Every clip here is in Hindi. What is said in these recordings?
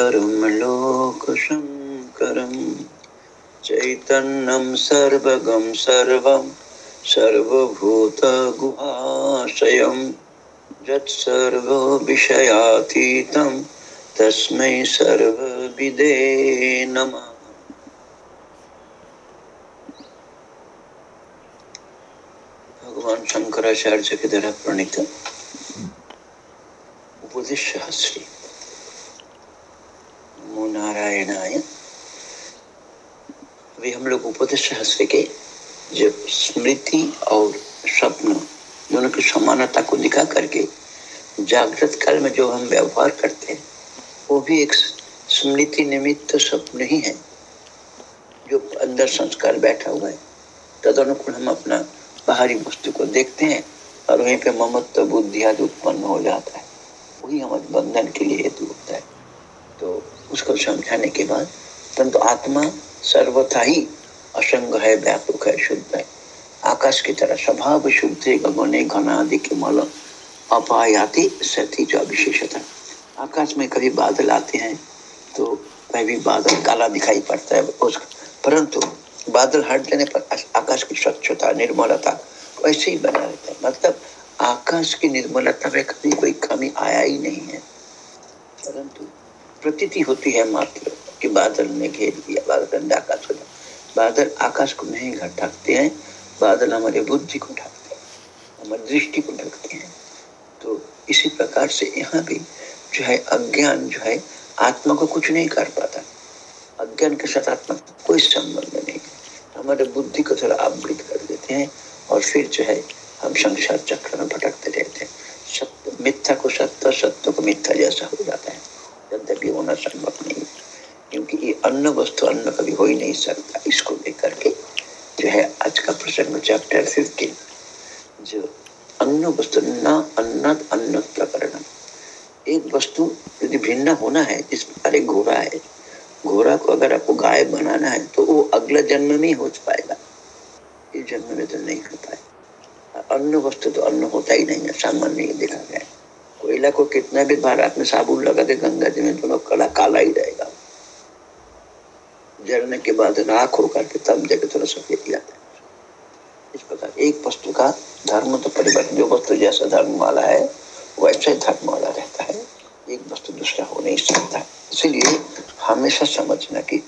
शङ्करं लोकशङ्करं चैतन्यं सर्वगं सर्वं, सर्वभूतगुहाशयं। यत्सर्वविषयातीतं, तस्मै सर्वविदे नमः। भगवान शंकराचार्य के द्वारा प्रणीत उपदेश नमो नारायणाय। अभी हम लोग उपदेश सहस्री के जब स्मृति और स्वप्न दोनों की समानता को दिखा करके जागृत काल में जो हम व्यवहार करते हैं, वो भी एक स्मृति निमित्त स्वप्न ही है, जो अंदर संस्कार बैठा हुआ है। तद अनुकूल हम अपना बाहरी वस्तु को देखते हैं और वहीं पे ममत्व, बुद्धि आदि उत्पन्न हो जाता है। वही हमारे बंधन के लिए हेतु होता है। तो उसको समझाने के बाद। परंतु आत्मा सर्वथा ही असंग है, व्यापक है, शुद्ध है। आकाश की तरह स्वभाव शुद्ध गगने घना आदि के मल अपायाति सती जो विशेषता आकाश में कभी बादल आते हैं तो कभी बादल काला दिखाई पड़ता है उस परंतु बादल हट जाने पर आकाश की स्वच्छता, निर्मलता वैसे ही बना रहता है। मतलब आकाश की निर्मलता में कभी कोई कमी आया ही नहीं है। परंतु प्रतीति होती है मात्र कि बादल ने घेर दिया, बादल गंदा आकाश को बादल आकाश को नहीं घर ढकते हैं, बादल हमारे बुद्धि को ढकते हैं, हमारी दृष्टि को ढकते हैं। तो इसी प्रकार से यहाँ भी जो है अज्ञान जो है, आत्मा को कुछ नहीं कर पाता। अज्ञान के साथ आत्मा कोई संबंध नहीं हमारे बुद्धि को थोड़ा आवृत कर देते हैं और फिर जो है हम संसार चक्र में भटकते रहते हैं। सत्य मिथ्या को सत्य सत्य को मिथ्या जैसा हो जाता है। यद्यपि होना संभव नहीं क्योंकि ये अन्न वस्तु अन्न कभी हो ही नहीं सकता। इसको लेकर के जो है आज का प्रसंग चैप्टर फिफ्टीन जो अन्न वस्तु न अन्न अन्न प्रकरण। एक वस्तु यदि भिन्न होना है जिस प्रकार घोड़ा है, घोड़ा को अगर आपको गाय बनाना है तो वो अगला जन्म में ही हो पाएगा। इस जन्म में तो नहीं हो पाएगा। अन्न वस्तु तो अन्न होता ही नहीं है, सामान्य देखा गया कोयला को कितना भी बार आपने साबुन लगा दे, गंगा जी में दोनों कड़ा काला ही रहेगा। जलने के बाद राख होकर के तब जाके थोड़ा सफ़ेद जाता है। इस प्रकार एक वस्तु का धर्म तो परिवर्तन, जो वस्तु जैसा धर्म वाला है, वैसा ही धर्म वाला रहता है। एक वस्तु दूसरा हो नहीं सकता। इसीलिए हमेशा समझना कि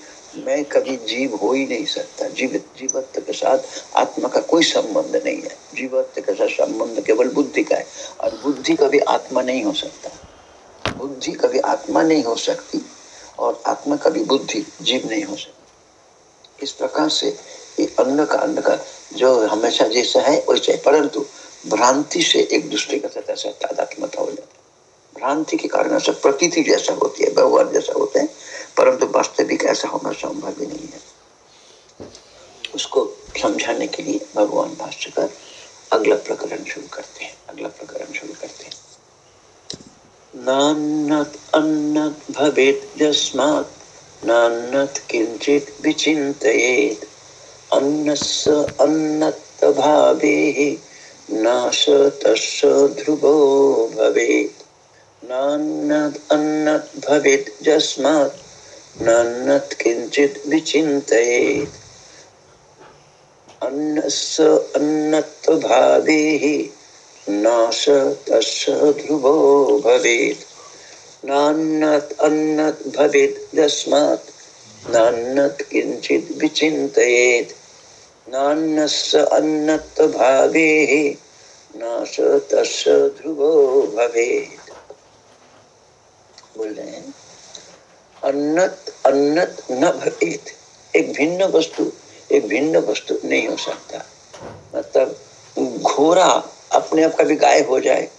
मैं कभी जीव हो ही नहीं सकता। जीवित जीवत्व के साथ आत्मा का कोई संबंध नहीं है। जीवत्व के साथ संबंध केवल बुद्धि का है। और बुद्धि कभी आत्मा नहीं हो सकता। बुद्धि कभी आत्मा नहीं हो सकती और आत्मा कभी बुद्धि जीव नहीं हो सकती। इस प्रकार से ये अन्न का अन्न का जो हमेशा जैसा है, वैसे परंतु भ्रांति से एक दूसरे का साथ ऐसा तादात्मता हो जाता है। भ्रांति के कारण ऐसा प्रतीति जैसा होती है, व्यवहार जैसा होता है। परंतु वास्तविक ऐसा होना संभव ही नहीं है। उसको समझाने के लिए भगवान भाष्यकर अगला प्रकरण शुरू करते हैं, अगला प्रकरण शुरू करते हैं। नान्नत अन्नत भवेत जस्मात् नान्नत किंचित विचिन्तयेत्। अन्नस्य अन्नत भावे नाश तस्य ध्रुवो भवेत्। नान्नद् अन्नत् भवेत् यस्मात् नान्नत् किञ्चित् विचिन्तयेत् अन्नस्य अन्नत्वभावेः नाश ध्रुवो भवेत्। नान्नत् अन्नत् भवेत् यस्मात् नान्नत् किञ्चित् विचिन्तयेत् नाश ध्रुवो बोल रहे हैं? अन्नत अन्नत न भवेत। एक भिन्न वस्तु, एक भिन्न वस्तु नहीं हो सकता। मतलब घोड़ा अपने आप कभी गाय हो जाए,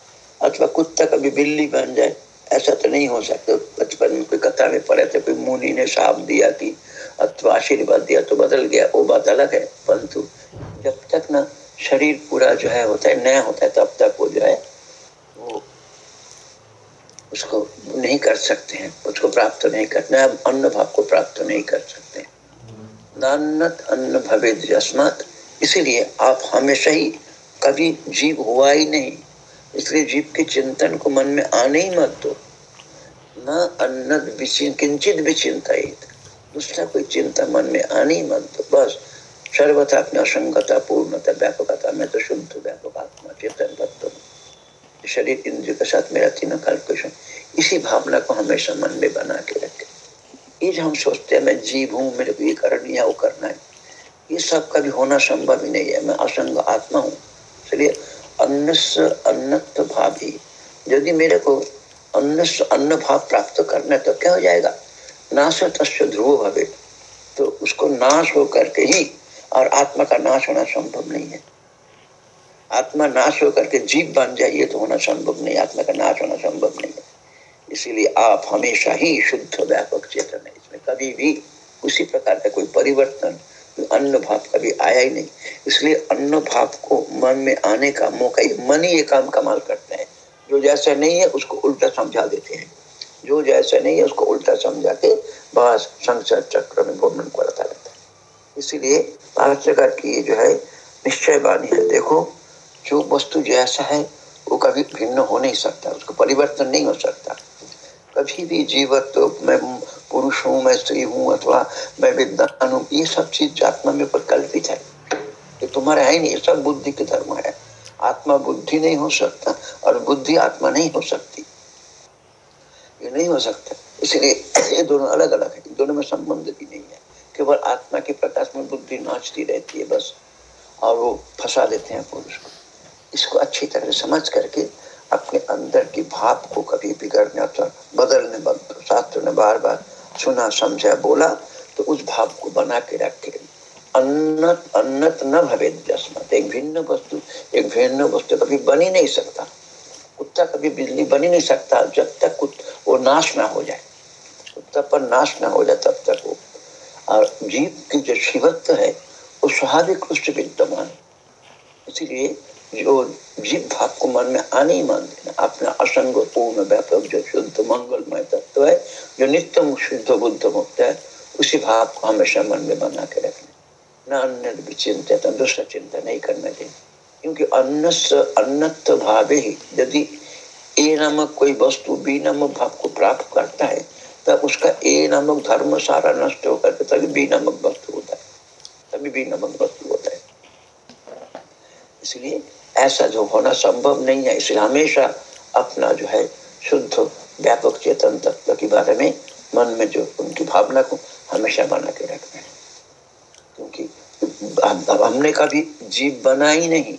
अथवा कुत्ता कभी बिल्ली बन जाए, ऐसा तो नहीं हो सकता। बचपन में कोई कथा में पढ़े थे, कोई मुनि ने साप दिया कि, अथवा आशीर्वाद दिया तो बदल गया, वो बात अलग है। परंतु जब तक ना शरीर पूरा जो है होता है, नया होता है, तब तक वो जो है उसको नहीं कर सकते हैं, उसको प्राप्त नहीं करते हैं अन्न भाव को प्राप्त नहीं कर सकते अन्न भवे अस्मत इसीलिए आप हमेशा ही कभी जीव हुआ ही नहीं। इसलिए जीव के चिंतन को मन में आने ही मत दो। न अन्नत किंचित भी चिंता दूसरा कोई चिंता मन में आने ही मत दो। बस सर्वथा अपनी असंगता पूर्णता व्यापकता। में तो शुद्ध व्यापक आत्मा, चेतन तत्व शरीर इंद्र के साथ मेरा तीनों काल क्वेश्चन इसी भावना को हमेशा मन में बना के रखे। ये जो हम सोचते हैं, मैं जीव हूँ, मेरे को ये करनी है वो करना है, ये सब कभी होना संभव ही नहीं है। मैं असंग आत्मा हूँ, इसलिए अन्न अन्नत्व भाव ही। यदि मेरे को अन्न अन्न भाव प्राप्त करना है तो क्या हो जाएगा? नाश तस्व ध्रुव भवे। तो उसको नाश हो करके ही और आत्मा का नाश होना संभव नहीं है। आत्मा नाश होकर के जीव बन जाइए तो होना संभव नहीं, आत्मा का नाश होना संभव नहीं। है इसीलिए आप हमेशा ही शुद्ध, व्यापक चेतन है। इसमें कभी भी उसी प्रकार का कोई परिवर्तन अन्न भाव कभी आया ही नहीं। इसलिए अन्न भाव को मन में आने का मौका ही मन ही ये काम कमाल करते हैं। जो जैसा नहीं है, उसको उल्टा समझा देते हैं। जो जैसा नहीं है, उसको उल्टा समझा के बस संसार चक्र में घूमन करता रहता है। इसीलिए भाषकर की जो है निश्चय बानी है, देखो। जो वस्तु जैसा है, वो कभी भिन्न हो नहीं सकता, उसको परिवर्तन नहीं हो सकता। कभी भी जीवत तो मैं पुरुष हूँ, मैं स्त्री हूँ, अथवा मैं विद्वान हूँ, ये सब चीज़ आत्मा में प्रकल्पित है। ये तुम्हारा है नहीं सब बुद्धि के धर्म है। आत्मा बुद्धि नहीं हो सकता और बुद्धि आत्मा नहीं हो सकती। ये नहीं हो सकता। इसलिए ये दोनों अलग अलग है दोनों में संबंध भी नहीं है। केवल आत्मा के प्रकाश में बुद्धि नाचती रहती है बस, और वो फंसा देते हैं पुरुष को। इसको अच्छी तरह समझ करके अपने अंदर की भाव को कभी बिगड़ने अथवा बदलने शास्त्र ने बार बार सुना, समझा, बोला तो उस भाव को बना के रखे। अन्नत अन्नत न भवे एक भिन्न वस्तु, एक भिन्न वस्तु कभी बन नहीं सकता। कुत्ता कभी बिजली बन नहीं सकता, जब तक वो नाश ना हो जाए। कुत्ता पर नाश ना हो जाए, तब तक वो। और जीव की जो शिवत्व है, वो स्वाभाविक रूप से विद्यमान। इसीलिए जो जीव में आने ही मान देना अपना असंग पूर्ण व्यापक जो शुद्ध मंगलमय तत्व है, जो नित्य शुद्ध बुद्ध मुक्त है, उसी भाव को हमेशा मन में बना के रखना। न अन्य दूसरा चिंता नहीं करना चाहिए। क्योंकि अन्न भाव ही। यदि ए नामक कोई वस्तु बी नामक भाव को प्राप्त करता है तब उसका ए नामक धर्म सारा नष्ट होकर तभी बी नामक वस्तु होता है। तभी बी नामक वस्तु होता है। इसलिए ऐसा जो होना संभव नहीं है। इसलिए हमेशा अपना जो है शुद्ध, व्यापक चेतन तत्व के बारे में मन में जो उनकी भावना को हमेशा बना के रखना है। क्योंकि अब हमने कभी जीव बना ही नहीं।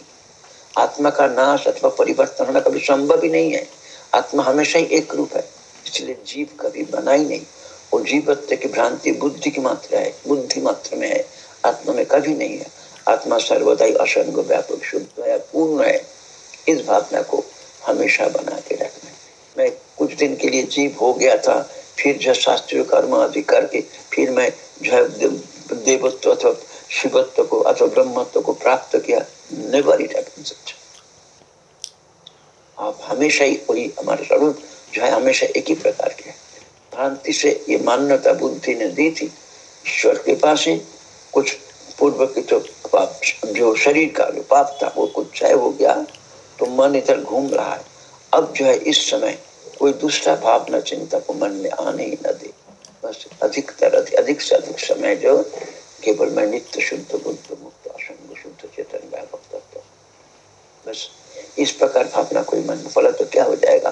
आत्मा का नाश अथवा परिवर्तन होना कभी संभव ही नहीं है। आत्मा हमेशा ही एक रूप है। इसलिए जीव कभी बना ही नहीं। और जीवत्व की भ्रांति बुद्धि की मात्रा है, बुद्धि मात्र में है। आत्मा में कभी नहीं है। आत्मा सर्वदा ही असंग व्यापक शुद्ध है, पूर्ण है। इस भावना को हमेशा बना के रखना। मैं कुछ दिन के लिए जीव हो गया था, फिर जो शास्त्रीय कर्म आदि करके, फिर मैं जो है देवत्व अथवा शिवत्व को अथवा ब्रह्मत्व को प्राप्त किया नेवर इट हैपेंस आप हमेशा ही वही हमारे स्वरूप जो है हमेशा एक ही प्रकार के भ्रांति से ये मान्यता बुद्धि ने दी थी, ईश्वर के पास ही कुछ पूर्व के जो पाप, जो शरीर का जो पाप था, वो कुछ क्षय हो गया तो मन इधर घूम रहा है। अब जो है, इस समय कोई दूसरा भावना चिंता को मन में आने ही न दे। बस अधिकतर अधिक से अधिक समय जो केवल मैं नित्य शुद्ध, बुद्ध मुक्त, असंग शुद्ध, चेतन, व्यापक तत्व। बस इस प्रकार भावना कोई मन में फला तो क्या हो जाएगा?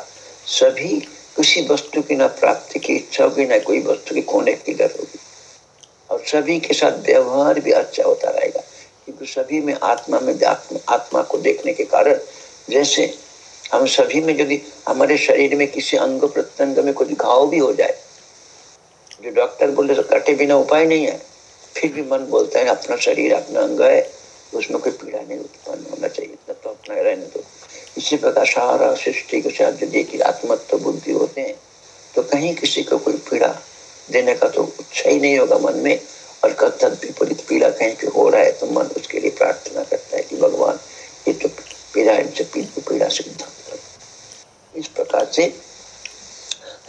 सभी किसी वस्तु की ना प्राप्ति की इच्छा होगी, ना कोई वस्तु की खोने की डर होगी। और सभी के साथ व्यवहार भी अच्छा होता रहेगा। क्योंकि सभी में आत्मा में आत्मा, को देखने के कारण जैसे हम सभी में यदि हमारे शरीर में किसी अंग प्रत्यंग में कुछ घाव भी हो जाए जो डॉक्टर बोले तो कटे बिना उपाय नहीं है। फिर भी मन बोलता है अपना शरीर अपना अंग है उसमें कोई पीड़ा नहीं उत्पन्न होना चाहिए तब तो अपना रहने दो। इसी प्रकार सारा सृष्टि के साथ देखिए आत्मत्व बुद्धि होते हैं तो कहीं किसी को कोई पीड़ा देने का तो इच्छा ही नहीं होगा मन में। और तद विपरीत पीड़ा कहीं पे हो रहा है तो मन उसके लिए प्रार्थना करता है कि भगवान, ये तो पीड़ा इनसे पीड़ा से इस प्रकार से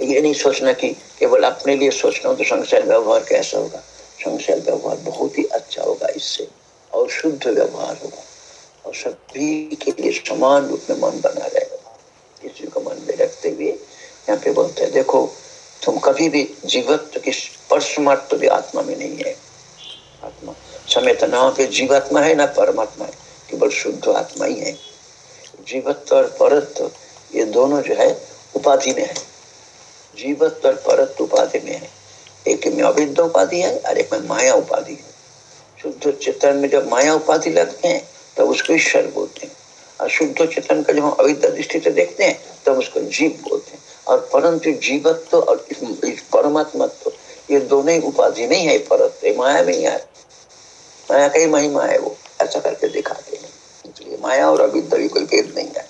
ये नहीं सोचना कि केवल अपने लिए सोचना हो तो संसार व्यवहार कैसा होगा? संसार व्यवहार बहुत ही अच्छा होगा इससे। और शुद्ध व्यवहार होगा। और सभी के लिए समान रूप में मन बना रहेगा। किसी को मन में रखते हुए यहाँ पे बोलते हैं, देखो तुम कभी भी जीवत्व की स्पर्श मात्र भी आत्मा में नहीं है। आत्मा समय तो ना पे जीवात्मा है, ना परमात्मा है, केवल शुद्ध आत्मा ही है। जीवत्व और परत्व, ये दोनों जो है, उपाधि में है। जीवत्व और परत्व उपाधि में है। एक में अविद्य उपाधि है, और एक में माया उपाधि है। शुद्ध चेतन में जब माया उपाधि लगते हैं, तब उसको ईश्वर बोलते हैं। और शुद्ध चेतन का जब हम अविद्या दृष्टि से देखते हैं, तब उसको जीव बोलते हैं। और परंतु जीवत्व और परमात्मत्व, ये दोनों ही उपाधि नहीं है, परत माया में ही है। माया का ही महिमा है वो, ऐसा करके दिखाते हैं। इसलिए माया और अविद्या भी कोई भेद नहीं है।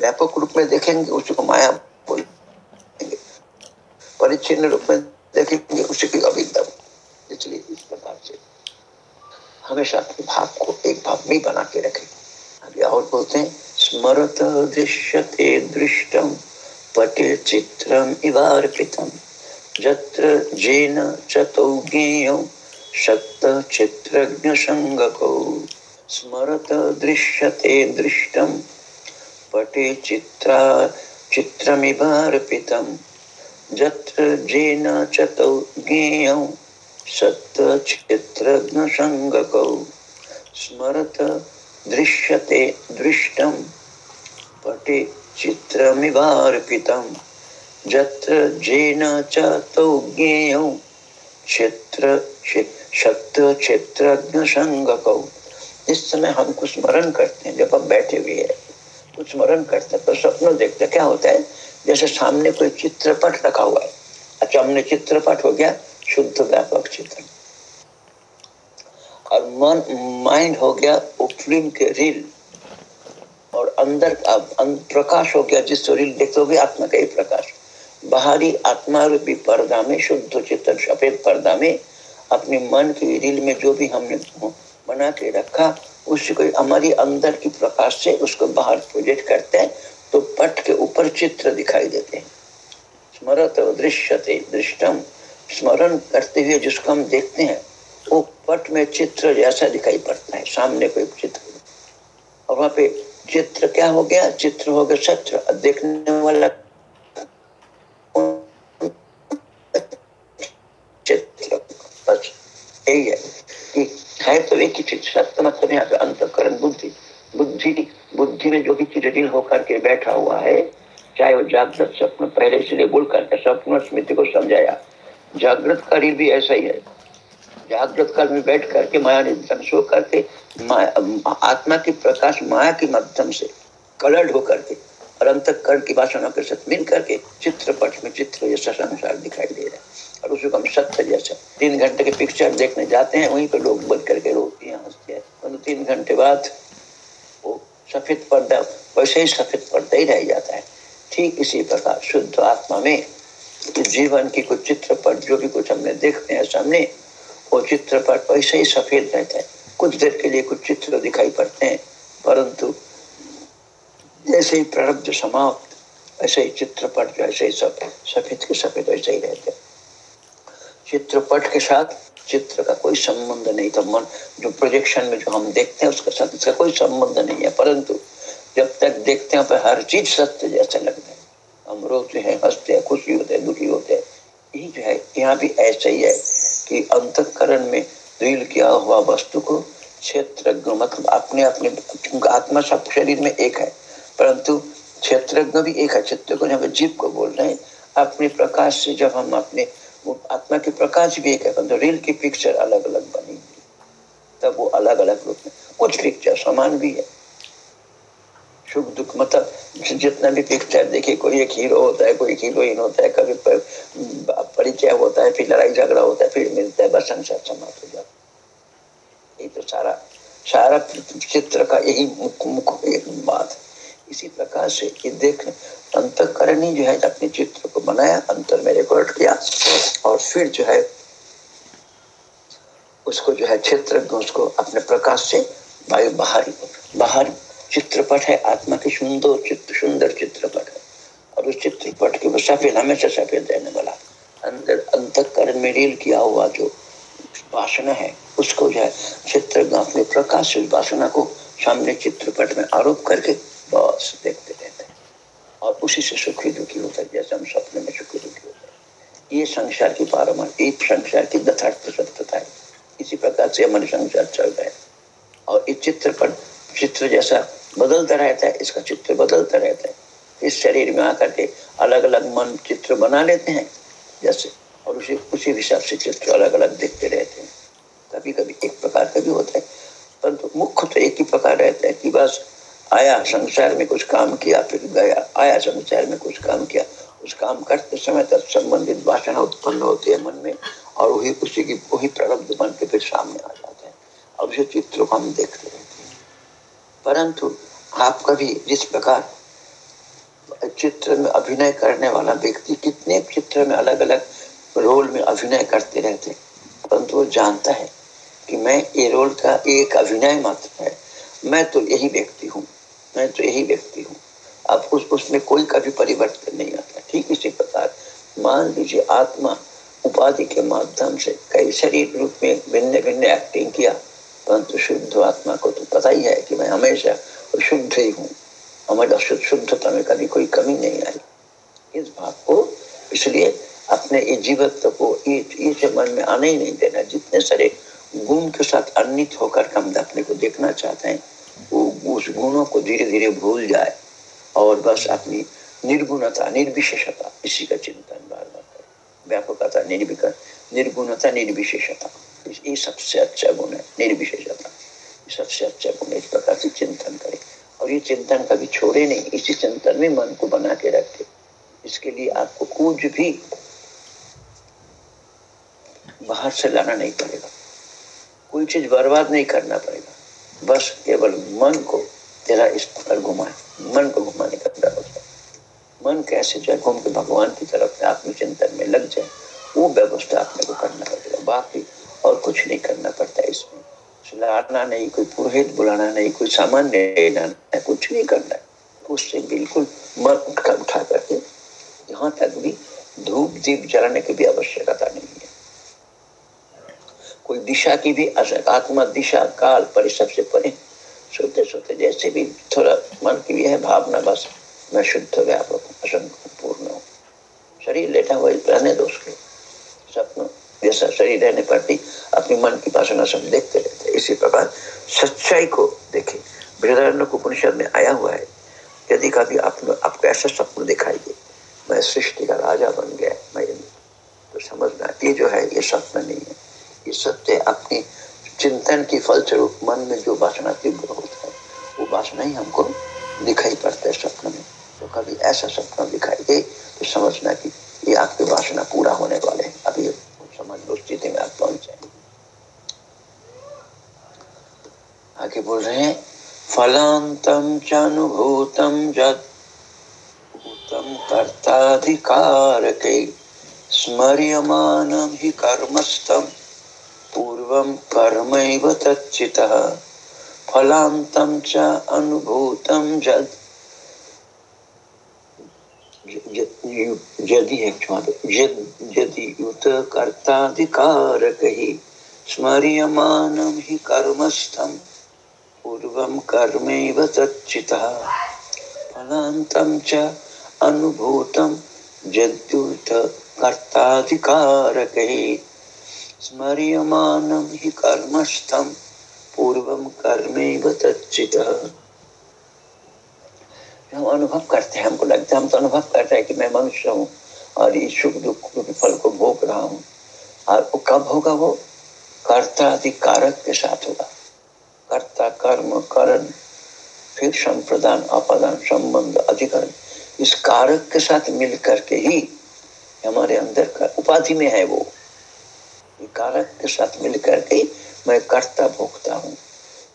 व्यापक रूप में देखेंगे, उसको माया बोलेंगे। परिचिन रूप में देखेंगे, उसकी अविद्या इसलिए इस प्रकार से हमेशा अपने भाव को एक भाव में बना के रखे। अभी और बोलते हैं, स्मरत दृश्यते दृष्टम। पटे चित्रम इवार्पितम जत्र जेन चतौ ज्ञेयौ शक्त चित्रज्ञ संगको स्मरत दृश्यते दृष्टम पटे चित्रा चित्रमिवार्पितम जत्र जेन चतौ ज्ञेयौ सत्तचित्रघ्नसङ्गकौ स्मरत दृश्यते दृष्टं पटे चित्रमिवार्पितं जत्र जेन च तौ ज्ञेयौ क्षेत्र संगकौ इस समय हम कुछ स्मरण करते हैं, जब हम बैठे हुए हैं, कुछ स्मरण करते हैं तो स्वप्न देखते क्या होता है? जैसे सामने कोई चित्रपट रखा हुआ है। अच्छा हमने चित्रपट हो गया, शुद्ध व्यापक चित्र। और मन माइंड हो गया वो के रील और अंदर अं, प्रकाश हो गया जिस देखते हो आत्मा का ही प्रकाश। बाहरी आत्मा रूपी पर्दा में शुद्ध चित्र सफ़ेद पर्दा में अपने मन की रील में जो भी हमने बना के रखा उसको हमारी अंदर की प्रकाश से उसको बाहर प्रोजेक्ट करते हैं तो पट के ऊपर चित्र दिखाई देते हैं। स्मरत दृश्यते दृष्टम स्मरण करते हुए जिसको हम देखते हैं वो पट में चित्र जैसा दिखाई पड़ता है सामने कोई चित्र। और वहाँ पे चित्र क्या हो गया? चित्र हो गया सत्र देखने वाला चित्र। बस यही है। कि है तो एक ही चीज़, सत्य मतलब यहाँ पे अंतकरण बुद्धि। बुद्धि बुद्धि में जो भी जटिल होकर के बैठा हुआ है, चाहे वो जागृत स्वप्न पहले इसलिए बोल करके स्वप्न स्मृति को समझाया। जागृत काल भी ऐसा ही है। जागृत काल में बैठ करके माया निधन सो करके आत्मा की प्रकाश माया के माध्यम से कलर्ड होकर के और अंत कर्ण की वासना के साथ मिल करके चित्रपट में चित्र जैसा संसार दिखाई दे रहा है। और उसको हम सत्य जैसा तीन घंटे के पिक्चर देखने जाते हैं, वहीं पर लोग बोल करके रोते हैं, हँसते हैं। तो तीन घंटे बाद वो सफ़ेद पर्दा, वैसे ही सफ़ेद पर्दा ही रह जाता है। ठीक इसी प्रकार शुद्ध आत्मा में जीवन की कुछ चित्रपट, जो भी कुछ हमने देखते हैं सामने वो चित्रपट वैसे ही सफ़ेद रहता है। कुछ देर के लिए कुछ चित्र दिखाई पड़ते हैं, परंतु जैसे ही प्रारब्ध समाप्त, ऐसे ही चित्रपट जो ऐसे ही सब सफ़ेद के सफ़ेद वैसे ही रहते हैं। चित्रपट के साथ चित्र का कोई संबंध नहीं था। मन, जो प्रोजेक्शन में जो हम देखते हैं, उसके साथ इसका कोई संबंध नहीं है। परंतु जब तक देखते हैं हर चीज़ सत्य जैसे लगता है। हम रोते हैं, हँसते हैं, खुशी होते हैं, दुखी होते हैं। यही जो है, यहाँ भी ऐसा ही है। कि अंतकरण में रील किया हुआ वस्तु को क्षेत्र मतलब अपने अपने आत्मा सब शरीर में एक है, परंतु क्षेत्रज्ञ भी एक है क्षेत्र को जब जीव को बोल रहे हैं, अपने प्रकाश से जब हम अपने आत्मा के प्रकाश भी एक है, परंतु रील की पिक्चर अलग अलग बनी तब वो अलग अलग रूप में, कुछ पिक्चर समान भी है। सुख दुख मतलब जितना भी पिक्चर देखिए कोई एक हीरो होता है, कोई हीरोइन होता है, कभी परिचय होता है, फिर लड़ाई झगड़ा होता है, फिर मिलता है, बस संसार समाप्त हो जाता यही तो सारा सारा चित्र का यही मुख मुख एक बात। इसी प्रकार से ये देख अंतकरणी जो है, अपने चित्र को बनाया, अंतर में रिकॉर्ड किया, और फिर जो है, उसको जो है, क्षेत्र उसको अपने प्रकाश से बाहर बाहर चित्रपट है, आत्मा की सुंदर चित्र, सुंदर चित्रपट है। और उस चित्रपट के सफ़ेद, हमेशा सफ़ेद रहने वाला, अंदर अंतकरण में रील किया हुआ जो वासना है, उसको जो है चित्र अपने प्रकाश उस वासना को सामने चित्रपट में आरोप करके बस देखते रहते हैं। और उसी से सुखी दुखी होता है, जैसे हम सपने में सुखी दुखी होते ये संसार की पारमार्थ एक संसार की यथार्थ सत्यता है। इसी प्रकार से हमारे संसार चल रहे हैं। और ये चित्रपट, चित्र जैसा बदलता रहता है, इसका चित्र बदलता रहता है। इस शरीर में आकर के अलग अलग मन चित्र बना लेते हैं, जैसे, और उसी उसी हिसाब से चित्र अलग अलग देखते रहते हैं। कभी कभी एक प्रकार का भी होता है, परंतु तो मुख्य तो एक ही प्रकार रहता है कि बस आया संसार में कुछ काम किया, फिर गया, आया संसार में कुछ काम किया। उस काम करते समय तक संबंधित वासना उत्पन्न होती है मन में, और वही, उसी की, वही प्रारब्ध बन के फिर सामने आ जाते हैं। और उसे चित्रों को हम देखते रहते हैं। परंतु आप कभी जिस प्रकार चित्र में अभिनय करने वाला व्यक्ति कितने चित्र में अलग अलग रोल में अभिनय करते रहते परंतु वो जानता है कि मैं ये रोल का एक अभिनय मात्र है। मैं तो यही व्यक्ति हूँ। मैं तो यही व्यक्ति हूँ। अब उस, उसमें कोई कभी परिवर्तन नहीं आता। ठीक इसी प्रकार मान लीजिए आत्मा उपाधि के माध्यम से कई शरीर रूप में भिन्न भिन्न एक्टिंग किया। परंतु शुद्ध आत्मा को तो पता ही है कि मैं हमेशा शुद्ध ही हूँ। हमारे शुद्धता में कभी कोई कमी नहीं आई। इस बात को इसलिए अपने इस जीवत्व को इस मन में आने ही नहीं देना। जितने सारे गुण के साथ अन्वित होकर हम अपने को देखना चाहते हैं, वो उस गुणों को धीरे धीरे भूल जाए और बस अपनी निर्गुणता, निर्विशेषता, इसी का चिंतन बार बार करें व्यापकता निर्विक, निर्गुणता, निर्विशेषता। ये सबसे अच्छा गुण है, निर्विशेषता। सबसे अच्छा गुण इस प्रकार से चिंतन करें। और ये चिंतन कभी छोड़े नहीं, इसी चिंतन में मन को बना के रखे। इसके लिए आपको कुछ भी बाहर से लाना नहीं पड़ेगा। कोई चीज़ बर्बाद नहीं करना पड़ेगा। बस केवल मन को तेरा इस पर घुमाए। मन को घुमाने का व्यवस्था मन कैसे जाए घूम के भगवान की तरफ़ आत्मचिंतन में लग जाए, वो व्यवस्था अपने को करना पड़ेगा। बाकी और कुछ नहीं करना पड़ता इसमें। सुलाना नहीं, कोई पुरोहित बुलाना नहीं, कोई सामान लेना कुछ नहीं करना। है उससे बिल्कुल मन उठा उठा करके यहाँ तक भी धूप दीप जलाने की भी आवश्यकता नहीं है। कोई दिशा की भी आत्मा दिशा, काल परिसर से परे सोते सोते जैसे भी थोड़ा मन की भी है भावना, बस मैं शुद्ध, व्यापक पूर्ण हूँ। शरीर लेटा हुआ रहने दो उसके। जैसा शरीर रहने पर भी अपनी मन की वासना सब देखते रहते इसी प्रकार सच्चाई को देखे। उपनिषद में आया हुआ है यदि कभी आप आपको ऐसा स्वप्न दिखाई दे मैं सृष्टि का राजा बन गया, मैं तो समझना ये जो है ये स्वप्न नहीं है। ये सत्य अपनी चिंतन की फलस्वरूप मन में जो वासना तीव्र होता है, वो वासना ही हमको दिखाई पड़ता है स्वप्न में। तो कभी ऐसा स्वप्न दिखाई दे तो समझना कि ये आपके वासना पूरा होने वाले हैं। अभी समझ लो स्थिति में आप पहुँच जाए आगे बोल रहे हैं फलांतम चानुभूतम जत भूतम कर्ताधिकार के स्मर्यमानम ही कर्मैव तच्चितः फलान्तं च अनुभूतं जद यदि है यदि युत कर्ताधिकारकहि स्मर्यमानं हि कर्मस्थं। पूर्वं कर्मैव तच्चितः। फलान्तं च अनुभूतं जद्युत कर्ताधिकारकहि स्मर्यमानं हि कर्मस्थं। पूर्वम कर्मेव तच्चितः। हम अनुभव करते हैं, हमको लगता है हम तो अनुभव करते हैं कि मैं मनुष्य हूँ और ये सुख दुख के फल को भोग रहा हूँ। और वो कब होगा? वो कर्ता अधिकारक के साथ होगा। कर्ता, कर्म, करण, फिर संप्रदान, अपादान, संबंध, अधिकरण, इस कारक के साथ मिल करके ही हमारे अंदर का उपाधि में है वो। कारक के साथ मिलकर के मैं कर्ता भोगता हूँ।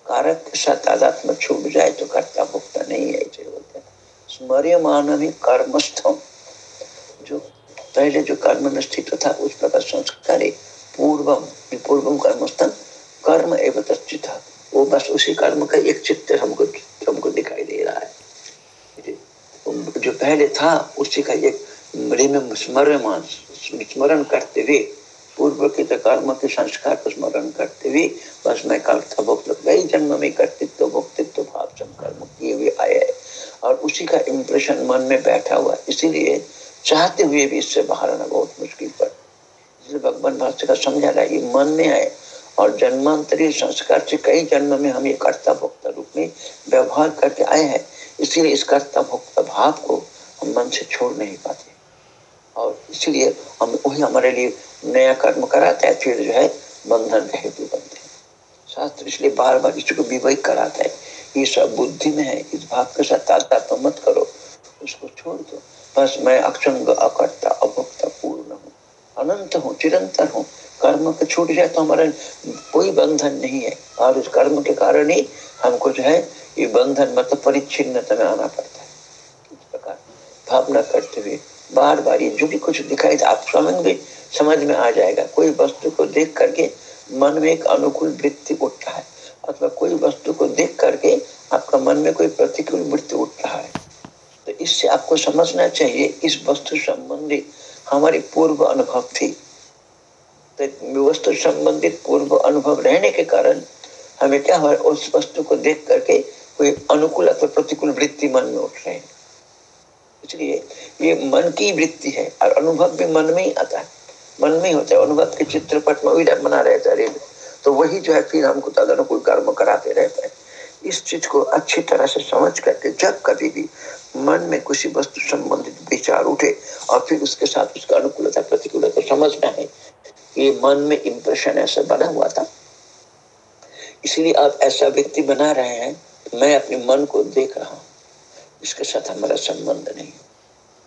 कारक के छूट जाए तो कर्ता भोगता नहीं है ऐसे बोलते हैं। स्मर्य मानवी कर्मस्थम। जो पहले जो कर्म में स्थित था, उस प्रकार संस्कार पूर्वम पूर्वम कर्मस्थम, कर्म एवं तत्चित वो बस उसी कर्म का एक चित्र हमको हमको दिखाई दे रहा है। जो पहले था, उसी का एक स्मरण करते हुए पूर्व के कर्म के संस्कार को स्मरण करते हुए, बस मैं कर्ता भुक्त कई जन्म में कर्तृत्व भुक्तित्व भाव सब कर्म किए हुए आए है। और उसी का इम्प्रेशन मन में बैठा हुआ, इसीलिए चाहते हुए भी इससे बाहर आना बहुत मुश्किल पड़। भगवान भाष्य का समझा रहा है, ये मन में है और जन्मांतरीय संस्कार से कई जन्म में हम ये कर्ता भोक्ता रूप में व्यवहार करके आए हैं। इसीलिए इस कर्ता भोक्ता भाव को हम मन से छोड़ नहीं पाते। और इसलिए हम, वही हमारे लिए नया कर्म कराता है फिर जो है बंधन का हेतु बनते हैं। शास्त्र इसलिए बार बार इसको विवेक कराता है ये सब बुद्धि में है, इस भाव के साथ ताता तो मत करो, उसको छोड़ दो। बस मैं अक्षंग अकर्ता, अभोक्ता, पूर्ण हूँ, अनंत हूँ, चिरंतर हूँ। कर्म के छूट जाए तो हमारा कोई बंधन नहीं है। और इस कर्म के कारण ही हमको जो है, ये बंधन मतलब परिच्छिन्नता में आना पड़ता है। इस प्रकार भावना करते हुए बार बार ये जो भी कुछ दिखाई दे आप समझ भी समझ में आ जाएगा। कोई वस्तु को देख करके मन में एक अनुकूल वृत्ति उठ रहा है, अथवा कोई वस्तु को देख करके आपका मन में कोई प्रतिकूल वृत्ति उठ रहा है। तो इससे आपको समझना चाहिए, इस वस्तु संबंधी हमारी पूर्व अनुभव थी। तो वस्तु संबंधित पूर्व अनुभव रहने के कारण हमें क्या हुआ, उस वस्तु को देख करके कोई अनुकूल अथवा प्रतिकूल वृत्ति मन में उठ रहे हैं। इसलिए ये मन की वृत्ति है और अनुभव भी मन में ही आता है। मन में ही होता है। अनुभव के चित्रपट में वही बना रहता है। तो वही जो है फिर हमको तदनुकूल कर्म कराते रहता है। इस चीज़ को अच्छी तरह से समझ करके जब कभी भी मन में किसी वस्तु संबंधित विचार उठे और फिर उसके साथ उसका अनुकूलता, प्रतिकूलता समझना है, ये मन में इंप्रेशन ऐसा बना हुआ था। इसलिए आप ऐसा व्यक्ति बना रहे हैं। मैं अपने मन को देख रहा हूँ। इसके साथ हमारा संबंध नहीं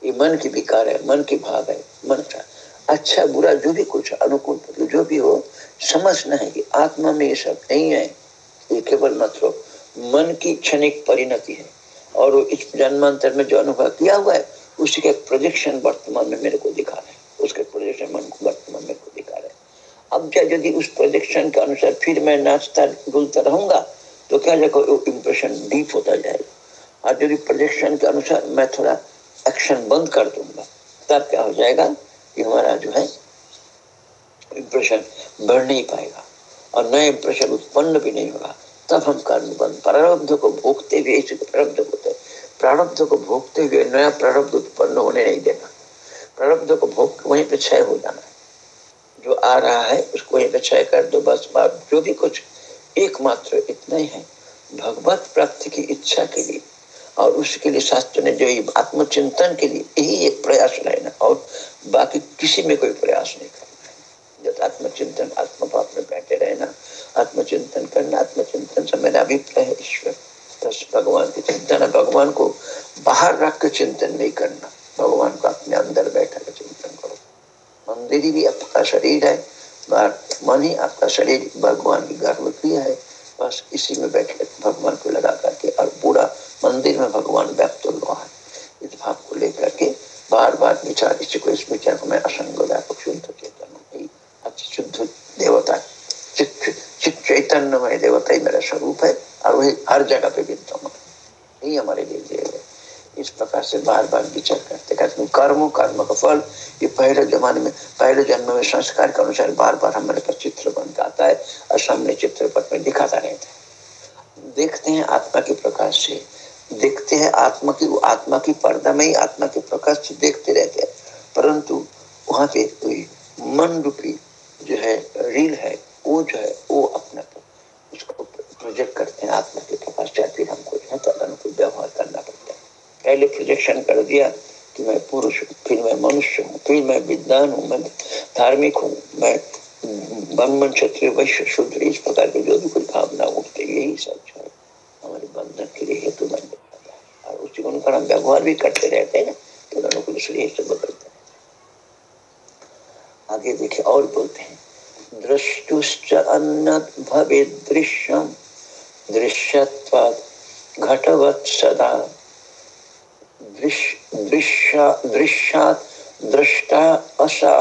ये मन की विकार है, मन की भाव है, मन का। अच्छा बुरा जो भी कुछ अनुकूल, जो भी हो समझना है कि आत्मा में ये सब नहीं है। ये केवल मतलब मन की क्षणिक परिणति है। और इस जन्मांतर में जो अनुभव किया हुआ है उसी का प्रोजेक्शन वर्तमान में मेरे को दिखा रहे हैं। उसके प्रोजेक्शन मन को, वर्तमान में को दिखा रहे हैं। अब क्या यदि उस प्रोजेक्शन के अनुसार फिर मैं नाचता डुलता रहूँगा तो क्या जगह इम्प्रेशन डीप होता जाएगा। और यदि प्रोजेक्शन के अनुसार मैं थोड़ा एक्शन बंद कर दूँगा। तब क्या हो जाएगा कि हमारा जो है इम्प्रेशन बढ़ नहीं पाएगा और नया इम्प्रेशन उत्पन्न भी नहीं होगा। तब हम कर्म बंद, प्रारब्ध को भोगते हुए प्रारब्ध होते प्रारब्ध को भोगते हुए नया प्रारब्ध उत्पन्न होने नहीं देना। प्रारब्ध को भोग वहीं पे क्षय हो जाना। जो आ रहा है, उसको वहीं पे क्षय कर दो, बस जो भी कुछ एकमात्र इतना ही है। भगवत प्राप्ति की इच्छा के लिए। और उसके लिए शास्त्र ने जो आत्मचिंतन के लिए यही एक प्रयास रहना और बाकी किसी में कोई प्रयास नहीं करना जब आत्मचिंतन आत्मभाव में बैठे रहना, आत्मचिंतन करना, आत्मचिंतन से मेरा अभिप्राय है ईश्वर। भगवान की चिंतन है, भगवान को बाहर रख के चिंतन नहीं करना। भगवान को अपने अंदर बैठा के चिंतन करो। मंदिर भी आपका शरीर है मन ही आपका शरीर, भगवान की गर्भ क्रिया है। बस इसी में बैठे भगवान को लगा करके मंदिर में भगवान व्याप्त हुआ है। इस भाव को लेकर के बार बार विचार इसी विचार को मैं शुद्ध चेतन शुद्ध देवता चित चैतन्यमय देवता ही मेरा स्वरूप है और वही हर जगह पे विद्यमान यही हमारे लिए इस प्रकार से बार बार विचार करते कर्म कर्म का फल, ये पहले जमाने में, पहले जन्म में संस्कार के अनुसार बार बार हमारे पास चित्र बन जाता है और सामने चित्रपट में दिखाता रहता है। देखते हैं आत्मा के प्रकाश से। देखते हैं आत्मा की आत्मा की पर्दा में ही आत्मा के प्रकाश से देखते रहते हैं। परंतु वहाँ पे कोई मन रूपी जो है, रील है, वो जो है, वो अपना उसको प्रोजेक्ट करते हैं। आत्मा के प्रकाश से फिर हमको जो है तदनुकूल व्यवहार करना पड़ता है। पहले प्रोजेक्शन कर दिया कि मैं पुरुष हूँ, फिर मैं मनुष्य हूँ, फिर मैं विद्वान हूँ, मैं धार्मिक हूँ, मैं ब्राह्मण, क्षत्रिय, वैश्य शुद्ध इस के जो भी कोई भावना उठते यही सब जो है हमारे बंधन के लिए हेतु बन जाता है और उसी व्यवहार भी करते रहते हैं तो अनुकूल शरीर से बदलते हैं। आगे देखिए, और बोलते हैं, दृष्टुश्च अन्नत् भवेत् दृश्यं दृश्यत्वात् घटवत् सदा। दृश्यात् दृष्टा असा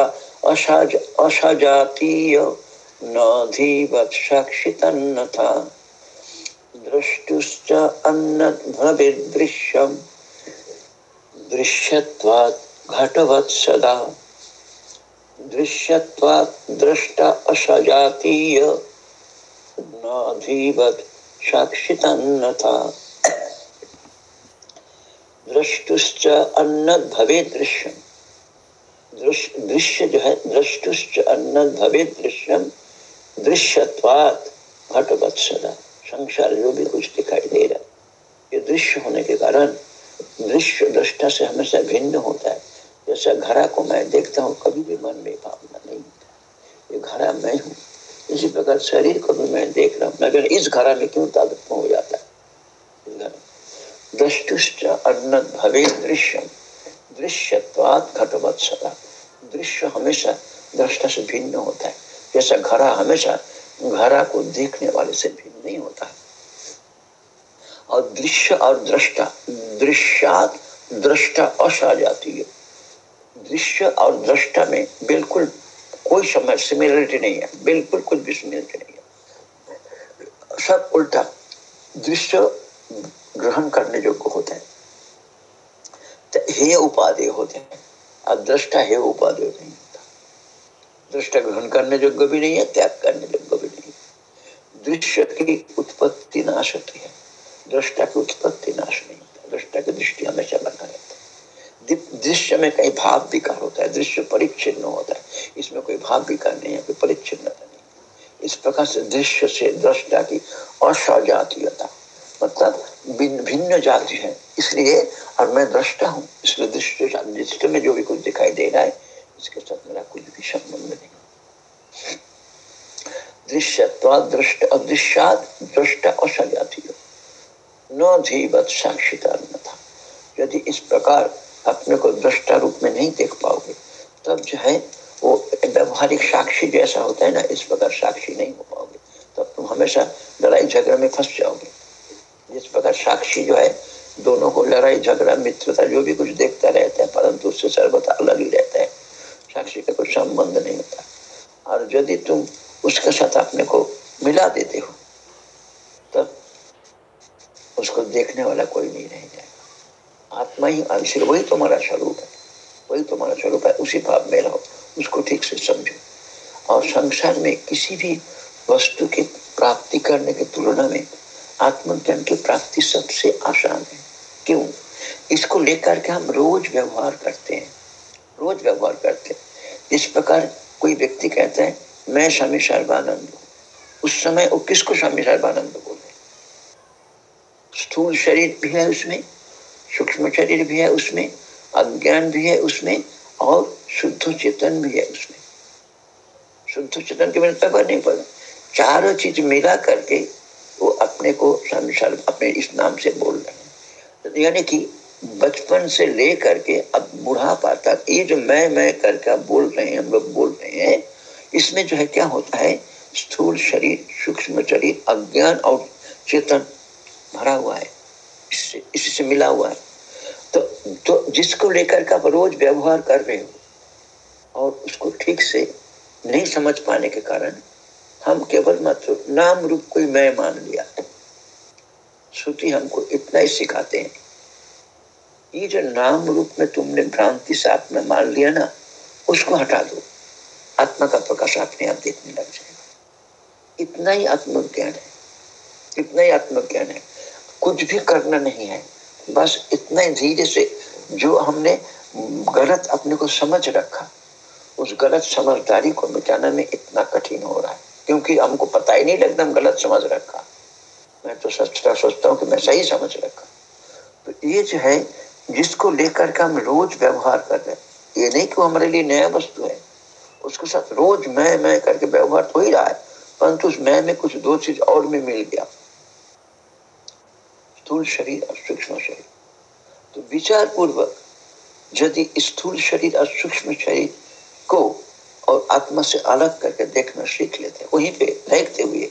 दृश्यं दृश्यत्वात् घटवत् सदा। दृश्यत्वात् दृष्ट असजातीय। दृष्टुश्च अन्नद भवे दृश्य दृश्य जो है, दृष्टुश्च अन्न भवे दृश्यम। दृश्यत्वात घटवत सदा। संसार जो भी कुछ दिखाई दे रहा है, ये दृश्य होने के कारण दृश्य दृष्टा से हमेशा भिन्न होता है। जैसा घरा को मैं देखता हूँ, कभी भी मन में भावना नहीं होता। ये घरा मैं हूँ। इसी प्रकार शरीर को भी मैं देख रहा हूँ। मगर इस घरा में क्यों ताकत हो जाता है? दृष्टुश्च अन्न भवे दृश्यम। दृश्यत्वात घटवत सदा। दृश्य हमेशा दृष्टा से भिन्न होता है। जैसा घरा हमेशा घरा को देखने वाले से भिन्न नहीं होता। है और दृश्य और दृष्टा। दृश्यात दृष्टा असा जाती है। दृश्य और दृष्टा में बिल्कुल कोई समय सिमिलरिटी नहीं है। बिल्कुल कुछ भी सिमिलरिटी नहीं है। सब उल्टा। दृश्य ग्रहण करने योग्य होते हैं। तो हे उपाधि होते हैं। और दृष्टा हे उपाधि नहीं होता। दृष्टा ग्रहण करने योग्य भी नहीं है, त्याग करने योग्य भी नहीं है। दृश्य की उत्पत्ति नाश होती है। दृष्टा की उत्पत्ति नाश नहीं होता। दृष्टा की दृष्टि हमेशा बना रहता है। दृश्य में कहीं भाव विकार होता है, दृश्य परिच्छिन्न होता है। इसमें कोई भाव विकार नहीं है, कोई परिच्छिन्नता नहीं इस प्रकार से दृश्य से दृष्टा की असजातीयता मतलब भिन्न भिन्न जाति है। इसलिए और मैं दृष्टा हूँ, इसलिए दृष्टि दृष्टि में जो भी कुछ दिखाई दे रहा है, इसके साथ मेरा कुछ भी संबंध नहीं। दृश्य दृष्ट अदृश्यात दृष्ट असजातीय। न धीवत यदि इस प्रकार अपने को दृष्टा रूप में नहीं देख पाओगे, तब जो है वो व्यवहारिक साक्षी जैसा होता है ना, इस प्रकार साक्षी नहीं हो पाओगे। तब तुम हमेशा लड़ाई झगड़े में फंस जाओगे। जिस प्रकार साक्षी जो है, दोनों को लड़ाई, झगड़ा, मित्रता जो भी कुछ देखता रहता है, परंतु उससे सर्वथा अलग ही रहता है। साक्षी का कोई संबंध नहीं होता। और यदि तुम उसके साथ अपने को मिला देते हो उसको देखने वाला कोई नहीं रह जाएगा। आत्मा ही आंशिक वही तुम्हारा स्वरूप है। वही तुम्हारा स्वरूप है, उसी भाव में रहो, उसको ठीक से समझो। और संसार में किसी भी वस्तु की प्राप्ति करने की तुलना में आत्मज्ञान की प्राप्ति सबसे आसान है। क्यों? इसको लेकर के हम रोज व्यवहार करते हैं। रोज व्यवहार करते हैं। इस प्रकार कोई व्यक्ति कहता है, मैं स्वामी सर्वानंद उस समय वो किसको स्वामी सर्वानंद बोले स्थूल शरीर भी है उसमें, सूक्ष्म शरीर भी है उसमें, अज्ञान भी है उसमें और शुद्ध चेतन भी है उसमें। शुद्ध चेतन के मैंने पता नहीं पड़ा चारों चीज़ मिला करके वो अपने को संसार, अपने इस नाम से बोल रहे हैं। यानी कि बचपन से ले करके अब बुढ़ापा तक ये जो मैं मैं करके बोल रहे हैं, हम लोग बोल रहे हैं, इसमें जो है क्या होता है? स्थूल शरीर, सूक्ष्म शरीर, अज्ञान और चेतन भरा हुआ है। इससे इससे मिला हुआ है। तो तो जिसको लेकर के आप रोज व्यवहार कर रहे हो और उसको ठीक से नहीं समझ पाने के कारण हम केवल मात्र नाम रूप को मैं मान लिया। श्रुति हमको इतना ही सिखाते हैं। ये जो नाम रूप में तुमने भ्रांति से आप में मान लिया ना, उसको हटा दो। आत्मा का प्रकाश अपने आप देखने लग जाएगा। इतना ही आत्मज्ञान है। इतना ही आत्मज्ञान है। कुछ भी करना नहीं है। बस इतना धीरे से जो हमने गलत अपने को समझ रखा, उस गलत समझदारी को मिटाने में इतना कठिन हो रहा है। क्योंकि हमको पता ही नहीं लगता हम गलत समझ रखा। मैं तो सच्चा सोचता हूँ कि मैं सही समझ रखा। तो ये जो है, जिसको लेकर के हम रोज व्यवहार कर रहे हैं, ये नहीं कि हमारे लिए नया वस्तु है। उसके साथ रोज मैं मैं करके व्यवहार हो ही रहा है, परंतु उस मैं में कुछ दो चीज़ और में मिल गया। स्थूल शरीर और सूक्ष्म शरीर। तो विचार पूर्वक यदि स्थूल शरीर और सूक्ष्म शरीर को और आत्मा से अलग करके देखना सीख लेते हैं, वहीं पे देखते हुए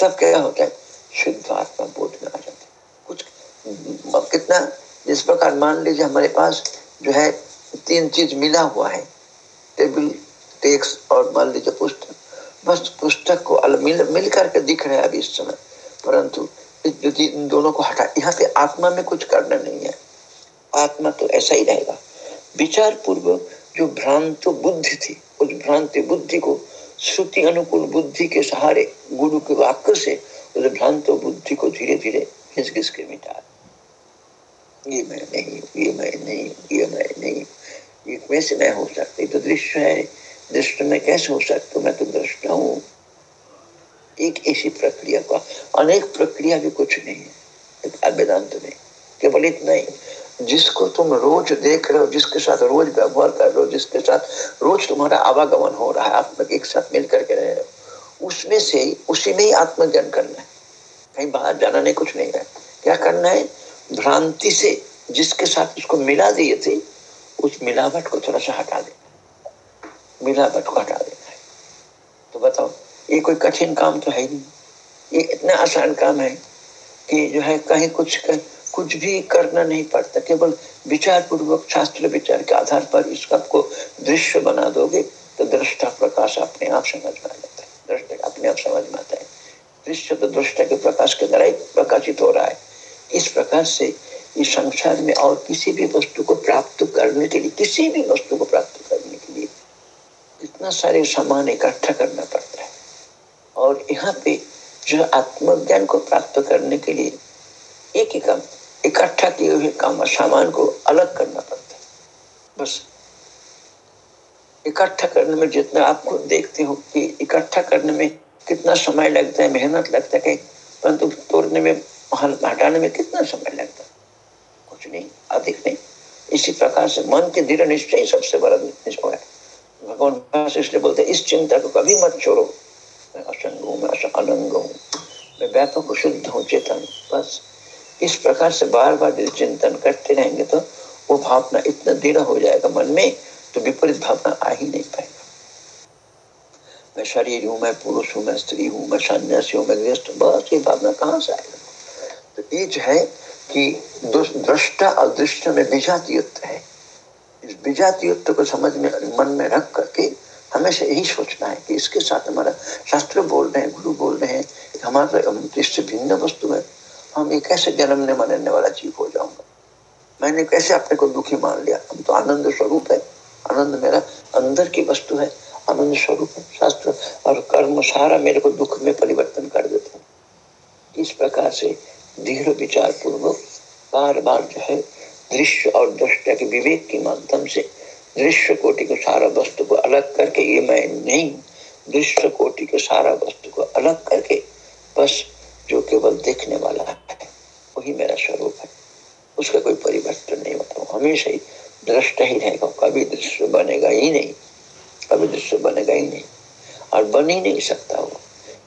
तब क्या होता है? शुद्ध आत्मा बोध में आ जाते कुछ कितना जिस प्रकार मान लीजिए हमारे पास जो है तीन चीज़ मिला हुआ है, टेबल, टेक्स और मान लीजिए पुस्तक। बस पुस्तक को मिल मिल करके दिख रहा है अभी इस समय, परंतु इन दोनों को हटा, यहाँ पे आत्मा में कुछ करना नहीं है। आत्मा तो ऐसा ही रहेगा। विचार पूर्वक जो भ्रांत बुद्धि थी, उस भ्रांति बुद्धि को श्रुति अनुकूल बुद्धि के सहारे, गुरु के वाक्य से उस भ्रांत बुद्धि को धीरे धीरे घिस घिस के मिटा। ये मैं नहीं ये मैं नहीं ये मैं नहीं एक में से मैं हो सकती तो दृश्य है। दृष्ट में कैसे हो सकता मैं तो दृष्टा हूँ। एक ऐसी प्रक्रिया का, अनेक प्रक्रिया भी कुछ नहीं है। वेदांत में केवल इतना ही। जिसको तुम रोज देख रहे हो, जिसके साथ रोज व्यवहार कर रहे हो, जिसके साथ रोज तुम्हारा आवागमन हो रहा है, आत्मा एक साथ मिल करके रह हो, उसमें से उसी में ही आत्मज्ञान करना है। कहीं बाहर जाना नहीं, कुछ नहीं है। क्या करना है? भ्रांति से जिसके साथ उसको मिला दिए थे, उस मिलावट को थोड़ा सा हटा देना मिलावट को हटा बताओ ये कोई कठिन काम तो है नहीं। ये इतना आसान काम है कि जो है कहीं कुछ कर, कुछ भी करना नहीं पड़ता। केवल विचार पूर्वक शास्त्र विचार के आधार पर इस को दृश्य बना दोगे तो दृष्टा प्रकाश अपने आप समझ में आ जाता है। दृष्टा अपने आप समझ में आता है। दृश्य तो दृष्टा के प्रकाश के द्वारा प्रकाशित हो रहा है। इस प्रकार से इस संसार में और किसी भी वस्तु को प्राप्त करने के लिए किसी भी वस्तु को प्राप्त करने के लिए इतना सारे सामान इकट्ठा करना पड़ता यहाँ पे जो आत्मज्ञान को प्राप्त करने के लिए एक ही काम, इकट्ठा किए हुए काम और सामान को अलग करना पड़ता है। बस। इकट्ठा करने में जितना आप खुद देखते हो कि इकट्ठा करने में कितना समय लगता है, मेहनत लगता है परंतु तोड़ने में हटाने में कितना समय लगता है? कुछ नहीं, अधिक नहीं। इसी प्रकार से मन के दृढ़ निश्चय सबसे बड़ा निश्चय है। भगवान इसलिए बोलते इस चिंता को कभी मत छोड़ो। मैं असंग हूँ मैं अनंग हूँ मैं व्यापक शुद्ध हूँ चेतन। बस इस प्रकार से बार बार यदि चिंतन करते रहेंगे तो वो भावना इतना दृढ़ हो जाएगा मन में तो विपरीत भावना आ ही नहीं पाएगा। मैं शरीर हूँ, मैं पुरुष हूँ, मैं स्त्री हूँ, मैं सन्यासी हूँ, मैं गृहस्थ बस ये भावना कहाँ से आएगा? तो ये जो है कि दृष्टा और दृष्ट में विजात युक्त है। इस विजात युक्त को समझ में, मन में रख करके हमेशा यही सोचना है कि इसके साथ हमारा शास्त्र बोल रहे हैं, गुरु बोल रहे हैं हमारा इससे भिन्न वस्तु है। हम ये कैसे जन्मने मनने वाला जीव हो जाऊँगा। मैंने कैसे अपने को दुखी मान लिया? हम तो आनंद स्वरूप है। आनंद मेरा अंदर की वस्तु है। आनंद स्वरूप है। शास्त्र और कर्म सारा मेरे को दुख में परिवर्तन कर देते हैं। इस प्रकार से दृढ़ विचार पूर्वक बार बार जो है, दृश्य और दृष्टा के विवेक के माध्यम से दृश्य कोटि को सारा वस्तु को अलग करके, ये मैं नहीं दृश्य कोटि के सारा वस्तु को अलग करके, बस जो केवल देखने वाला है, वही मेरा स्वरूप है। उसका कोई परिवर्तन नहीं होता हमेशा ही दृष्ट ही रहेगा, कभी दृश्य बनेगा ही नहीं, कभी दृश्य बनेगा ही नहीं, और बन ही नहीं सकता वो।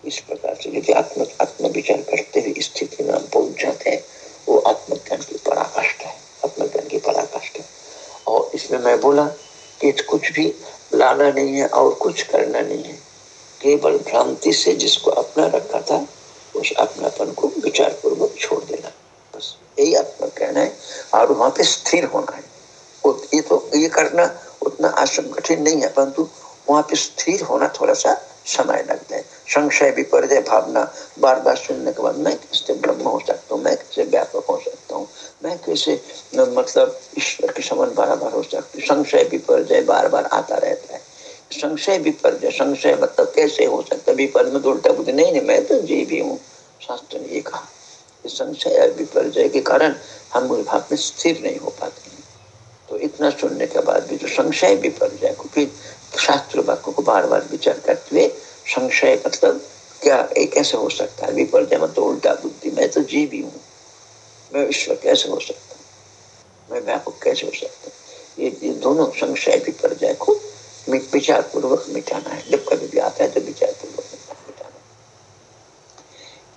इस प्रकार से यदि आत्म आत्म विचार करते हुए स्थिति में हम पहुँच जाते हैं, वो आत्मज्ञान की पराकाष्ठ है आत्मज्ञान की पराकाष्ठ है और इसमें मैं बोला कि कुछ भी लाना नहीं है और कुछ करना नहीं है। केवल भ्रांति से जिसको अपना रखा था, उस अपनापन को विचार पूर्वक छोड़ देना। बस यही आत्मा कहना है और वहाँ पे स्थिर होना है। ये तो ये करना उतना आश्रम कठिन नहीं है, परंतु वहाँ पे स्थिर होना थोड़ा सा समय लगता है। संशय विपर्य भावना बार बार सुनने के बाद मैं कैसे ब्रह्म हो सकता हूँ? मैं कैसे व्यापक हो सकता हूँ मैं कैसे मतलब ईश्वर के समान बार बार हो सकती संशय विपर्य बार बार आता रहता है। संशय विपर्य संशय मतलब कैसे हो सकता है? विपर्य में तो उल्टा बुद्धि नहीं नहीं, मैं तो जी भी हूँ। शास्त्र ने ये कहा। संशय विपर्य के कारण हम उस भाव में स्थिर नहीं हो पाते तो इतना सुनने के बाद भी जो संशय विपर्य को फिर शास्त्र वाक्यों को बार बार विचार करते हुए संशय मतलब क्या ये कैसे हो सकता है? विपर्य मतलब उल्टा बुद्धि। मैं तो जीव ही हूँ। मैं विश्व कैसे हो सकता हूँ? मैं व्यापक कैसे हो सकता ये, ये दोनों संशय विपर्य को विचार पूर्वक मिटाना है। जब कभी भी आता है तो विचार पूर्वक मिटाना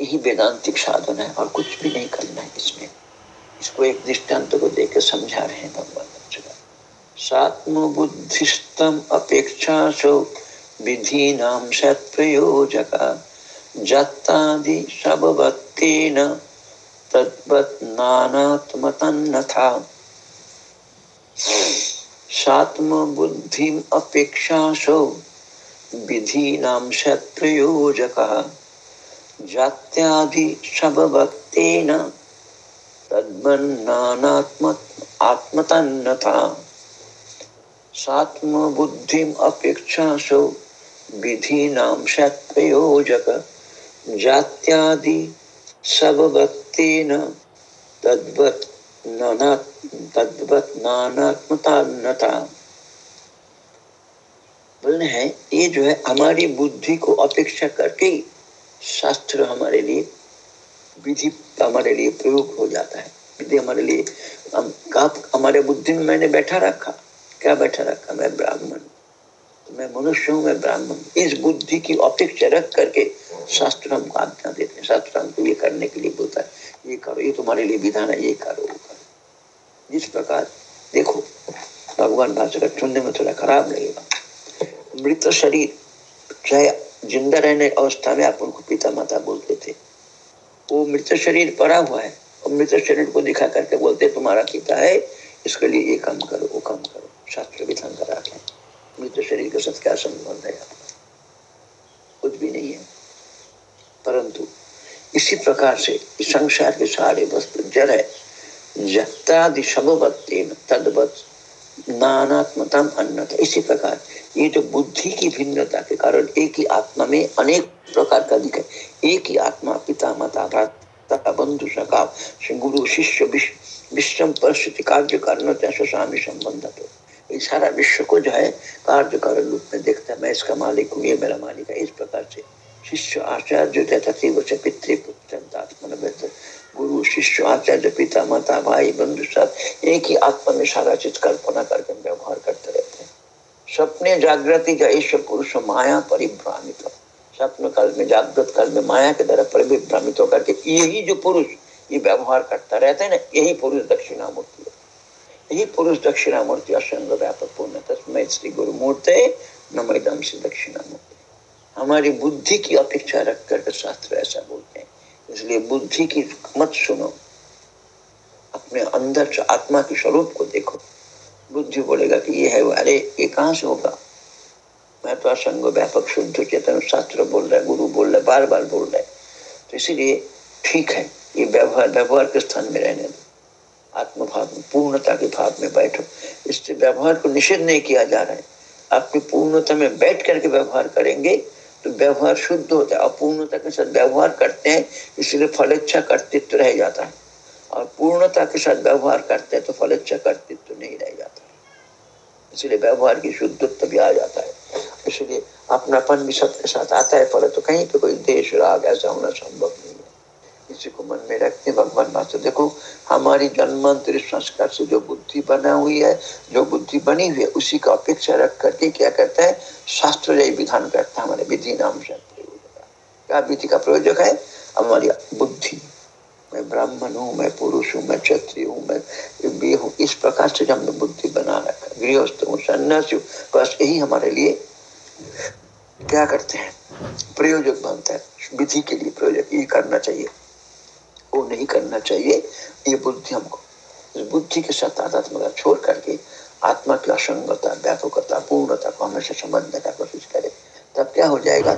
यही वेदांतिक साधन है और कुछ भी नहीं करना है इसमें। इसको एक दृष्टांत को देकर समझा रहे हैं भगवान सात्म बुद्धिस्तम अपेक्षा सो विधि नाम सत्प्रयोजक। जत्तादि सबवत्तेन तद्वत् नानात्मतन्नथा सात्म बुद्धि अपेक्षा सो विधि नाम सत्प्रयोजक जात्यादि सबवत्तेन तद्वन्नानात्म सात्म जात्यादि भक्तेन तद्वत तद्वत नानात्मता बोलने हैं, ये जो है हमारी बुद्धि को अपेक्षा करके शास्त्र हमारे लिए, विधि हमारे लिए प्रयोग हो जाता है। विधि हमारे लिए, हम हमारे बुद्धि में मैंने बैठा रखा। क्या बैठा रखा? मैं ब्राह्मण। मैं मनुष्य हूँ, मैं ब्राह्मण इस बुद्धि की अपेक्षा रख करके शास्त्र हमको आज्ञा देते हैं। शास्त्र हमको ये करने के लिए बोलता है, ये करो, ये तुम्हारे लिए विधान है, ये करो, वो करो। जिस प्रकार, देखो, भगवान भाषा सुनने में थोड़ा खराब लगेगा। मृत शरीर, चाहे ज़िंदा रहने अवस्था में आप उनको पिता माता बोलते थे, वो मृत शरीर पड़ा हुआ है। और मृत शरीर को दिखा करके बोलते तुम्हारा पिता है, इसके लिए ये काम करो, वो काम करो। शास्त्र विधान करा के मृत शरीर के साथ क्या संबंध है। कुछ भी नहीं है। परंतु इसी प्रकार से इस संसार के सारे वस्तु जड़ है। जत्तादि तदवत नानात्मतम अन्नत। इसी प्रकार ये जो बुद्धि की भिन्नता के कारण एक ही आत्मा में अनेक प्रकार का दिखे एक ही आत्मा, पिता, माता, भ्राता, बंधु सका गुरु, शिष्य विश्रम, परिस्थिति, कार्य कारण स्वामी संबंध तो सारा विश्व को जो है कार्य कारण रूप में देखता है। मैं इसका मालिक हूँ, ये मेरा मालिक है। इस प्रकार से शिष्य आचार्य तथा पितृपुत्र गुरु, शिष्य आचार्य, पिता, माता, भाई, बंधु सब एक ही आत्मा में सारा चीज़ कल्पना करके व्यवहार करते रहते हैं। सपने जागृति का ईश्वर पुरुष माया परिभ्रामित स्वप्न काल में, जागृत काल में माया के द्वारा परिभ्रामित होकर के यही जो पुरुष ये व्यवहार करता रहता है ना, यही पुरुष दक्षिणामूर्ति है। यही पुरुष दक्षिणामूर्ति असंग व्यापक पूर्ण तस्मय श्री गुरु मूर्ति नमदम से दक्षिणामूर्ति हमारी बुद्धि की अपेक्षा रख कर शास्त्र ऐसा बोलते हैं इसलिए बुद्धि की मत सुनो अपने अंदर से आत्मा के स्वरूप को देखो बुद्धि बोलेगा कि ये है वो अरे ये कहाँ से होगा मैं तो असंग व्यापक शुद्ध चेतन शास्त्र बोल रहा है गुरु बोल रहा बार बार बोल रहा तो इसीलिए ठीक है ये व्यवहार व्यवहार के स्थान में रहने दो आत्मभाव में पूर्णता के भाव में बैठो। इससे व्यवहार को निषेध नहीं किया जा रहा है। आपकी पूर्णता में बैठ करके व्यवहार करेंगे तो व्यवहार शुद्ध होता है। अपूर्णता के साथ व्यवहार करते हैं, इसलिए फलेच्छा कर्तृत्व रह जाता है। और पूर्णता के साथ व्यवहार करते हैं तो फलेच्छा कर्तृत्व नहीं रह जाता। इसलिए व्यवहार की शुद्धत्व भी आ जाता है। इसलिए अपनापन भी सबके साथ आता है पर तो कहीं पे कोई देश, राग ऐसा होना संभव नहीं। इसी को मन में रखते भगवान बात देखो, हमारी जन्मांतरी संस्कार से जो बुद्धि बना हुई है, जो बुद्धि बनी हुई है, उसी का अपेक्षा रख करके क्या करता है? शास्त्र जय विधान करता है, हमारे विधि नाम से। क्या विधि का प्रयोजक है? हमारी बुद्धि। मैं ब्राह्मण हूँ, मैं पुरुष हूँ, मैं क्षत्रिय हूँ, मैं भी हूँ। इस प्रकार से हमने बुद्धि बना रखा गृहस्थ हूँ, सन्यासी हूँ, बस यही हमारे लिए क्या करते हैं? प्रयोजक बनता है। विधि के लिए प्रयोजक ये करना चाहिए। वो नहीं करना चाहिए। ये बुद्धि हमको, इस बुद्धि के साथ आध्यात्मता छोड़ करके आत्मा की असंगता व्यापकता, पूर्णता को हमेशा समझने का कोशिश करे, तब क्या हो जाएगा?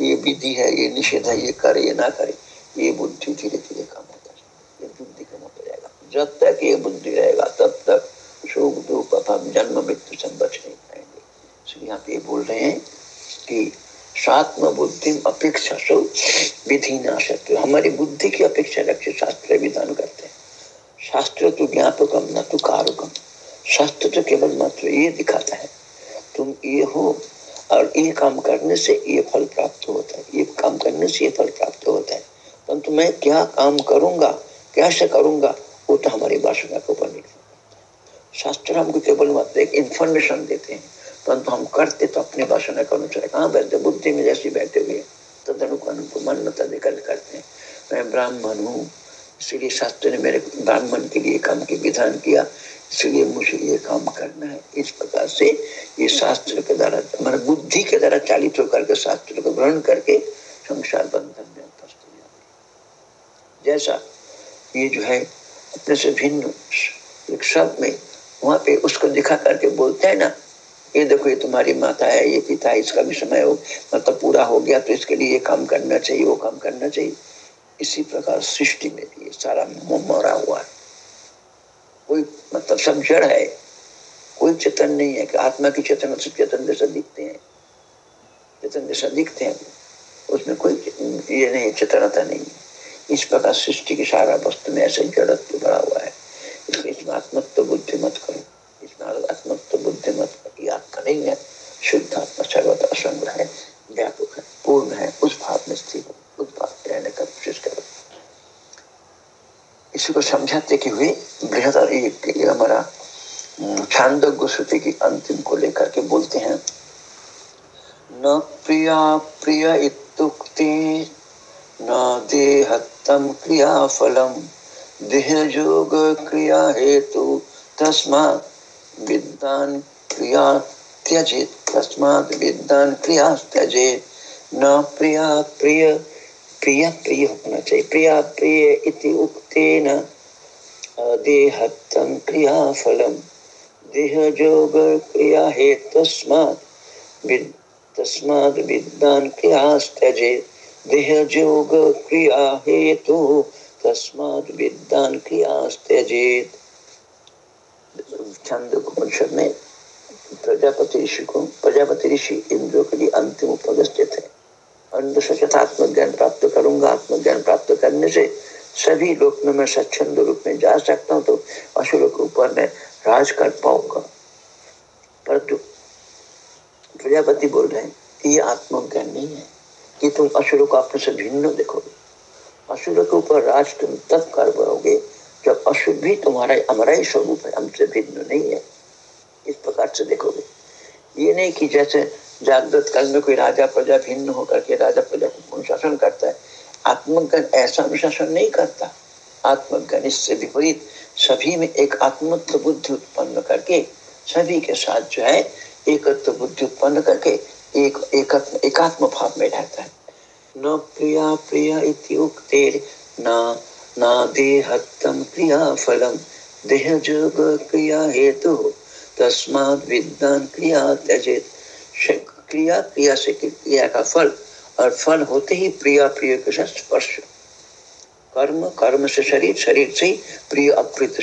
ये विधि है, ये निषेध है, ये करे, ये ना करे, ये बुद्धि धीरे धीरे कम होता है ये बुद्धि कम होता जाएगा। जब तक ये बुद्धि रहेगा, तब तक सुख, दुख अथम जन्म, मृत्यु से बच नहीं पाएँगे। इसलिए यहाँ पे बोल रहे हैं कि सात्म बुद्धि अपेक्षा सो विधि ना हमारी बुद्धि की अपेक्षा रखे शास्त्र विधान करते हैं। शास्त्र तो ज्ञापकम, न तो कारकम। शास्त्र तो केवल मात्र ये दिखाता है। तुम ये हो और ये काम करने से ये फल प्राप्त होता है। ये काम करने से ये फल प्राप्त होता है। परंतु मैं क्या काम करूँगा कैसे करूँगा, वो तो हमारी वासना के ऊपर निर्भर शास्त्र हमको केवल मात्र एक इंफॉर्मेशन देते हैं। परंतु हम करते तो अपने वासना के अनुसार कहाँ बैठते बुद्धि में जैसे बैठे हुए। तदनुक मान्यता देकर करते हैं। मैं ब्राह्मण हूँ, इसलिए शास्त्र ने मेरे ब्राह्मण के लिए काम की विधान किया। इसलिए मुझे ये काम करना है। इस प्रकार से ये शास्त्र के द्वारा हमारे बुद्धि के द्वारा चालित होकर के शास्त्र को ग्रहण करके संसार बंधन में जैसा ये जो है, अपने से भिन्न एक शब्द में वहाँ पे उसको दिखा करके बोलते हैं ना ये देखो ये तुम्हारी माता है, ये पिता है, इसका भी समय हो मतलब पूरा हो गया तो इसके लिए ये काम करना चाहिए, वो काम करना चाहिए। इसी प्रकार सृष्टि में भी सारा मरा हुआ है। कोई मतलब सब जड़ है, कोई चेतन नहीं है कि आत्मा की चेतन सब चेतन जैसा दिखते हैं। चेतन जैसा दिखते हैं। उसमें कोई ये नहीं, चेतनता नहीं है। इस प्रकार सृष्टि के सारा वस्तु में ऐसे जड़त्व भरा हुआ है। इसलिए इसमें आत्मत्व बुद्धि मत करो। इसमें आत्मत्व बुद्धि मत आत्मा नहीं है शुद्ध आत्मा सर्वत असंग है व्यापक है, पूर्ण है, उस भाव में स्थित उस भाव रहने का कोशिश करो। इसी को समझाते कि हुए बृहद हमारा छांदोग्य श्रुति की अंतिम को लेकर के बोलते हैं। न प्रिया प्रिय इत्युक्ति, न देहत्तम क्रिया फलम देह जोग क्रिया हेतु तस्मा विद्वान क्रिया त्यजेत, तस्मात् विद्वान क्रिया त्यजेत। न प्रिया प्रिय प्रिय प्रिय होना चाहिए। प्रिया प्रिय इति उक्तेन देहत्तम क्रिया फलम देह, जोग, क्रिया हे तस्मात् तस्मात् विद्वान क्रियास्त्यजे देह, जोग, क्रिया हेतु तस्मात् विद्वान क्रियास्त्यजेत छंद उपनिषद में प्रजापति ऋषि को, प्रजापति ऋषि इंद्र के लिए अंतिम उपस्थित है अंध सचत आत्मज्ञान प्राप्त करूँगा, आत्मज्ञान प्राप्त करने से सभी लोक में मैं स्वच्छंद रूप में जा सकता हूँ तो असुर के ऊपर मैं राज कर पाऊँगा। परंतु प्रजापति बोल रहे हैं, ये आत्मज्ञान नहीं है कि तुम असुर को अपने से भिन्न देखोगे। असुर के ऊपर राज तुम तब कर पाओगे जब असुर भी तुम्हारा हमारा ही स्वरूप है हमसे भिन्न नहीं है। इस प्रकार से देखोगे। ये नहीं कि जैसे जागृत काल में कोई राजा प्रजा भिन्न होकर के राजा प्रजा को अनुशासन करता है, आत्मज्ञान ऐसा अनुशासन नहीं करता। आत्मज्ञान इससे विपरीत सभी में एक आत्मत्व बुद्धि उत्पन्न करके सभी के साथ जो है, एकत्व बुद्धि उत्पन्न करके एक, एकत्व, एकात्म भाव में रहता है। न प्रिया प्रिया इत्युक्तेर न न देहत्तम क्रिया फलम देह जोग क्रिया हेतु तस्मात् विद्वान क्रिया त्यजेत। क्रिया क्रिया से क्रिया का फल, और फल होते ही प्रिया, प्रिय के साथ स्पर्श। कर्म कर्म से शरीर शरीर से प्रिय अप्रित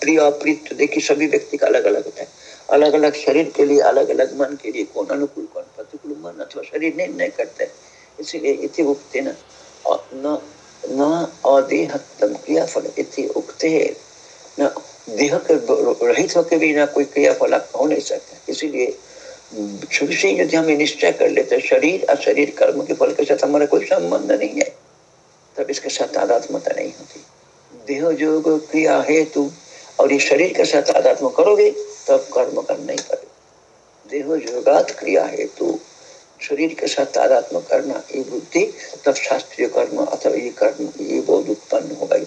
प्रिय अप्रित। देखिए, सभी व्यक्ति का अलग अलग होता है। अलग अलग शरीर के लिए अलग अलग मन के लिए, कौन अनुकूल, कौन प्रतिकूल? मन अथवा शरीर निर्णय करते हैं। इसीलिए इति उक्ते न न अदेहत्तम इति न देह के रहित होकर भी ना कोई हो नहीं सकता। इसीलिए शुरू से यदि हमें निश्चय कर लेते शरीर और शरीर कर्म के फल के साथ हमारा कोई संबंध नहीं है, तब इसके साथ तादात्मता नहीं होती। देह जोग क्रिया हेतु और ये शरीर के साथ तादात्म करोगे, तब कर्म करना नहीं पड़े देह जोगात क्रिया हेतु। शरीर के साथ तादात्म करना ये बुद्धि तब शास्त्रीय कर्म अथवा ये कर्म ये बोध उत्पन्न ही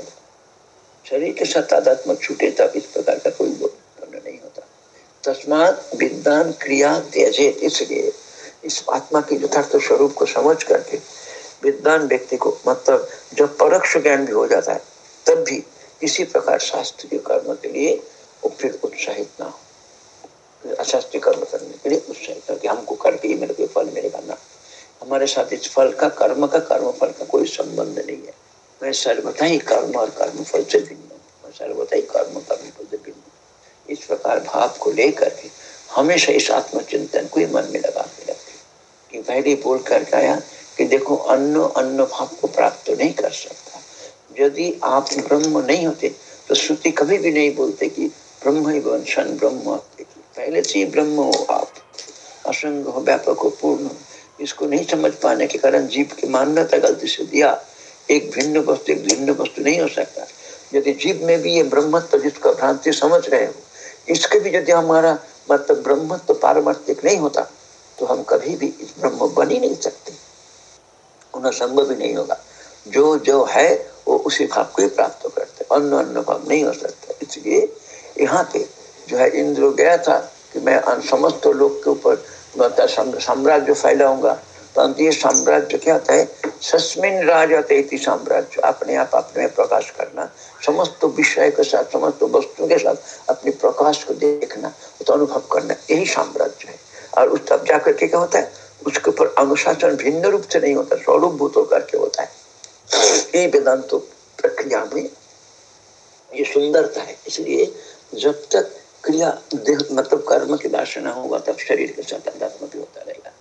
शरीर के साथ तादात्म छूटे तब इस प्रकार का कोई बोध उत्पन्न नहीं होता। तस्मात विद्वान क्रिया त्यजे इसलिए, इस आत्मा के यथार्थ स्वरूप को समझ करके विद्वान व्यक्ति को मतलब जब परोक्ष ज्ञान भी हो जाता है, तब भी किसी प्रकार शास्त्रीय कर्म के लिए वो फिर उत्साहित ना हो। अशास्त्रीय कर्म करने के लिए उत्साहित हो कि हमको करके ही मेरे को फल मिलेगा ना। हमारे साथ इस फल का कर्म का कर्म फल का कोई संबंध नहीं है। मैं सर्वथा ही कर्म और कर्म फल से भिन्न मैं सर्वथा ही कर्म कर्म फल से भिन्न इस प्रकार भाव को लेकर के हमेशा इस आत्मचिंतन को ही मन में लगा के रखे। कि पहले बोल कर आया कि देखो, अन्न अन्न भाव को प्राप्त नहीं कर सकता। यदि आप ब्रह्म नहीं होते तो श्रुति कभी भी नहीं बोलते कि ब्रह्म ही सन ब्रह्म पहले से ही ब्रह्म हो आप, असंग हो, व्यापक हो, पूर्ण इसको नहीं समझ पाने के कारण जीव की मान्यता गलती से दिया। एक भिन्न वस्तु, एक भिन्न वस्तु नहीं हो सकता। यदि जीव में भी ये ब्रह्मत्व जिसका भ्रांति समझ रहे हो, इसके भी यदि हमारा मतलब ब्रह्मत्व पारमार्थिक नहीं होता तो हम कभी भी इस ब्रह्म बन ही नहीं सकते। होना संभव ही नहीं होगा। जो जो है, वो उसी भाव को ही प्राप्त करते अन्य अन्न भाव नहीं हो सकता। इसलिए यहाँ पे जो है इंद्र गया था कि मैं समस्त लोग के ऊपर साम्राज्य फैलाऊँगा। परंतु ये साम्राज्य क्या होता है सस्मिन राजा तेती साम्राज्य। अपने आप अपने में प्रकाश करना, समस्त विषय के साथ, समस्त वस्तु के साथ अपने प्रकाश को देखना तो अनुभव करना, यही साम्राज्य है। और उस तब जाकर के क्या होता है? उसके ऊपर अनुशासन भिन्न रूप से नहीं होता, स्वरूप भूत होकर के होता है? ये वेदांत प्रक्रिया में ये सुंदरता है। इसलिए जब तक क्रिया, देह मतलब कर्म की वासना होगा, तब शरीर के साथ अध्यात्म भी होता रहेगा।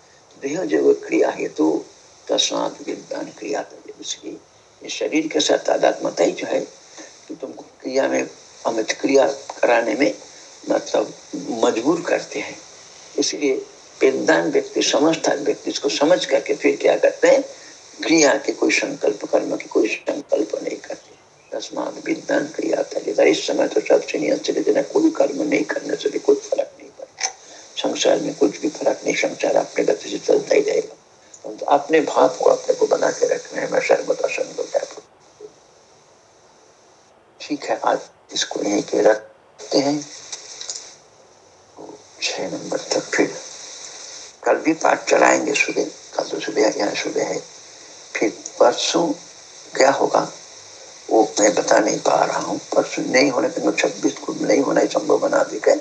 देह जो क्रिया हेतु तस्मात विद्वान क्रिया इसकी ये शरीर के साथ तादात्मता ही जो है कि तुमको क्रिया में, अमित क्रिया कराने में मतलब मजबूर करते हैं। इसलिए विद्वान व्यक्ति समझता व्यक्ति, इसको समझ करके फिर क्या करते हैं? क्रिया के कोई संकल्प, कर्म के कोई संकल्प नहीं करते। तस्मात विद्वान क्रिया था इस समय तो सबसे नियंत्रित देना कोई कर्म नहीं करने से भी कोई फ़र्क नहीं पड़ता संसार में कुछ भी फ़र्क नहीं संसार अपने गति से चलता ही रहेगा तो अपने भाव को अपने को बना के रखना है मैं सर्वदा संग ठीक है आज इसको यहीं के रखते हैं छह नंबर तक फिर कल भी पाठ चलाएँगे सुबह कल तो सुबह यहाँ सुबह है फिर परसों क्या होगा वो मैं बता नहीं पा रहा हूँ परसों नहीं होने पर छब्बीस को नहीं होना संभव बना दी गए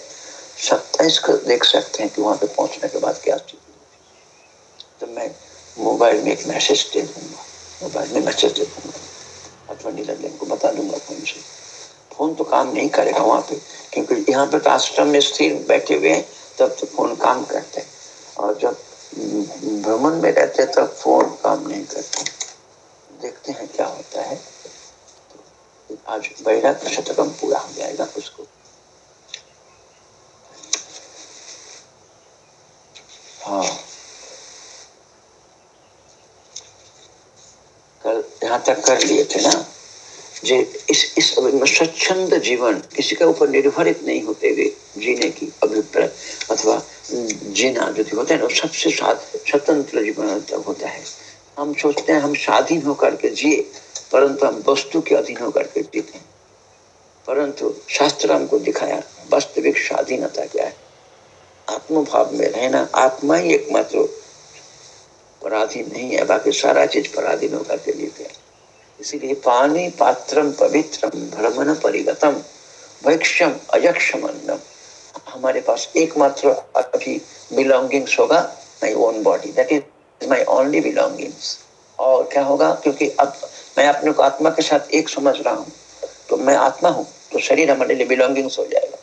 सत्ताईस को देख सकते हैं कि वहाँ पे पहुँचने के बाद क्या स्थिति तो मैं मोबाइल में एक मैसेज दे दूँगा, मोबाइल में मैसेज दे दूँगा। अथवा नीलम को बता दूँगा फ़ोन से। फ़ोन तो काम नहीं करेगा वहाँ पे, क्योंकि यहाँ पे तो आश्रम में स्थिर बैठे हुए हैं, तब तो फ़ोन काम करते हैं। और जब भ्रमण में रहते हैं, तब फ़ोन काम नहीं करते देखते हैं क्या होता है। आज बैराग शतकम पूरा हो जाएगा उसको हाँ कल यहाँ तक कर लिए थे ना जे इस इस स्वच्छंद जीवन किसी के ऊपर निर्भरित नहीं होते हुए जीने की अभिप्राय अथवा जीना जो होता है ना सबसे स्वतंत्र जीवन होता है हम सोचते हैं हम स्वाधीन होकर के जिए परंतु हम वस्तु के अधीन होकर के जीते हैं। परंतु शास्त्र हमको दिखाया, वास्तविक स्वाधीनता क्या है? आत्मभाव में रहना, आत्मा ही एकमात्र पराधीन नहीं है, बाकी सारा चीज़ पराधीन होकर के जीते हैं। इसीलिए पानी पात्रम पवित्रम भ्रमण परिगतम भैक्षम अयक्षम अन्नम हमारे पास एकमात्र अभी बिलोंगिंग्स होगा my own body that is my only belongings और क्या होगा? क्योंकि अब मैं अपने को आत्मा के साथ एक समझ रहा हूँ। तो मैं आत्मा हूँ तो शरीर हमारे लिए बिलोंगिंग्स हो जाएगा।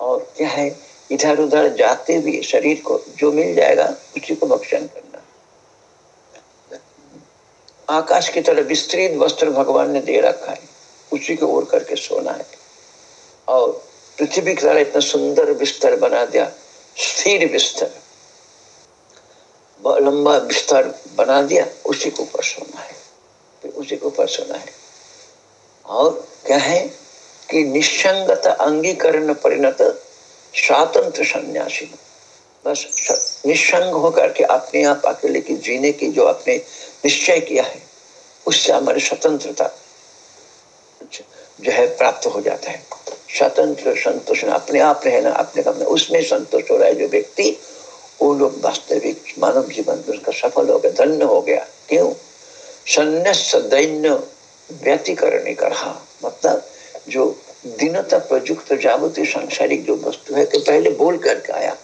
और क्या है? इधर उधर जाते हुए शरीर को जो मिल जाएगा, उसी को भक्षण करना। आकाश की तरह विस्तृत वस्त्र भगवान ने दे रखा है, उसी को ओढ़ करके सोना है। और पृथ्वी की तरह इतना सुंदर बिस्तर बना दिया, स्थिर बिस्तर। लंबा बिस्तर बना दिया, उसी को ऊपर सोना है। फिर उसी को ऊपर सोना है। और क्या है कि निसंगत अंगीकरण परिणत स्वातंत्र सन्यासी। बस निसंग होकर के अपने आप अकेले की जीने की जो आपने निश्चय किया है, उससे हमारी स्वतंत्रता जो है प्राप्त हो जाता है। स्वतंत्र संतोष अपने आप रहना, अपने अपने उसमें संतोष हो रहा है जो व्यक्ति, वो लोग वास्तविक मानव जीवन में उसका सफल हो गया, धन्य हो गया। क्यों? संन्यास दैन्य व्यतिकरण कर मतलब जो दिनता प्रयुक्त जागृति सांसारिक जो वस्तु है कि पहले बोल करके आया।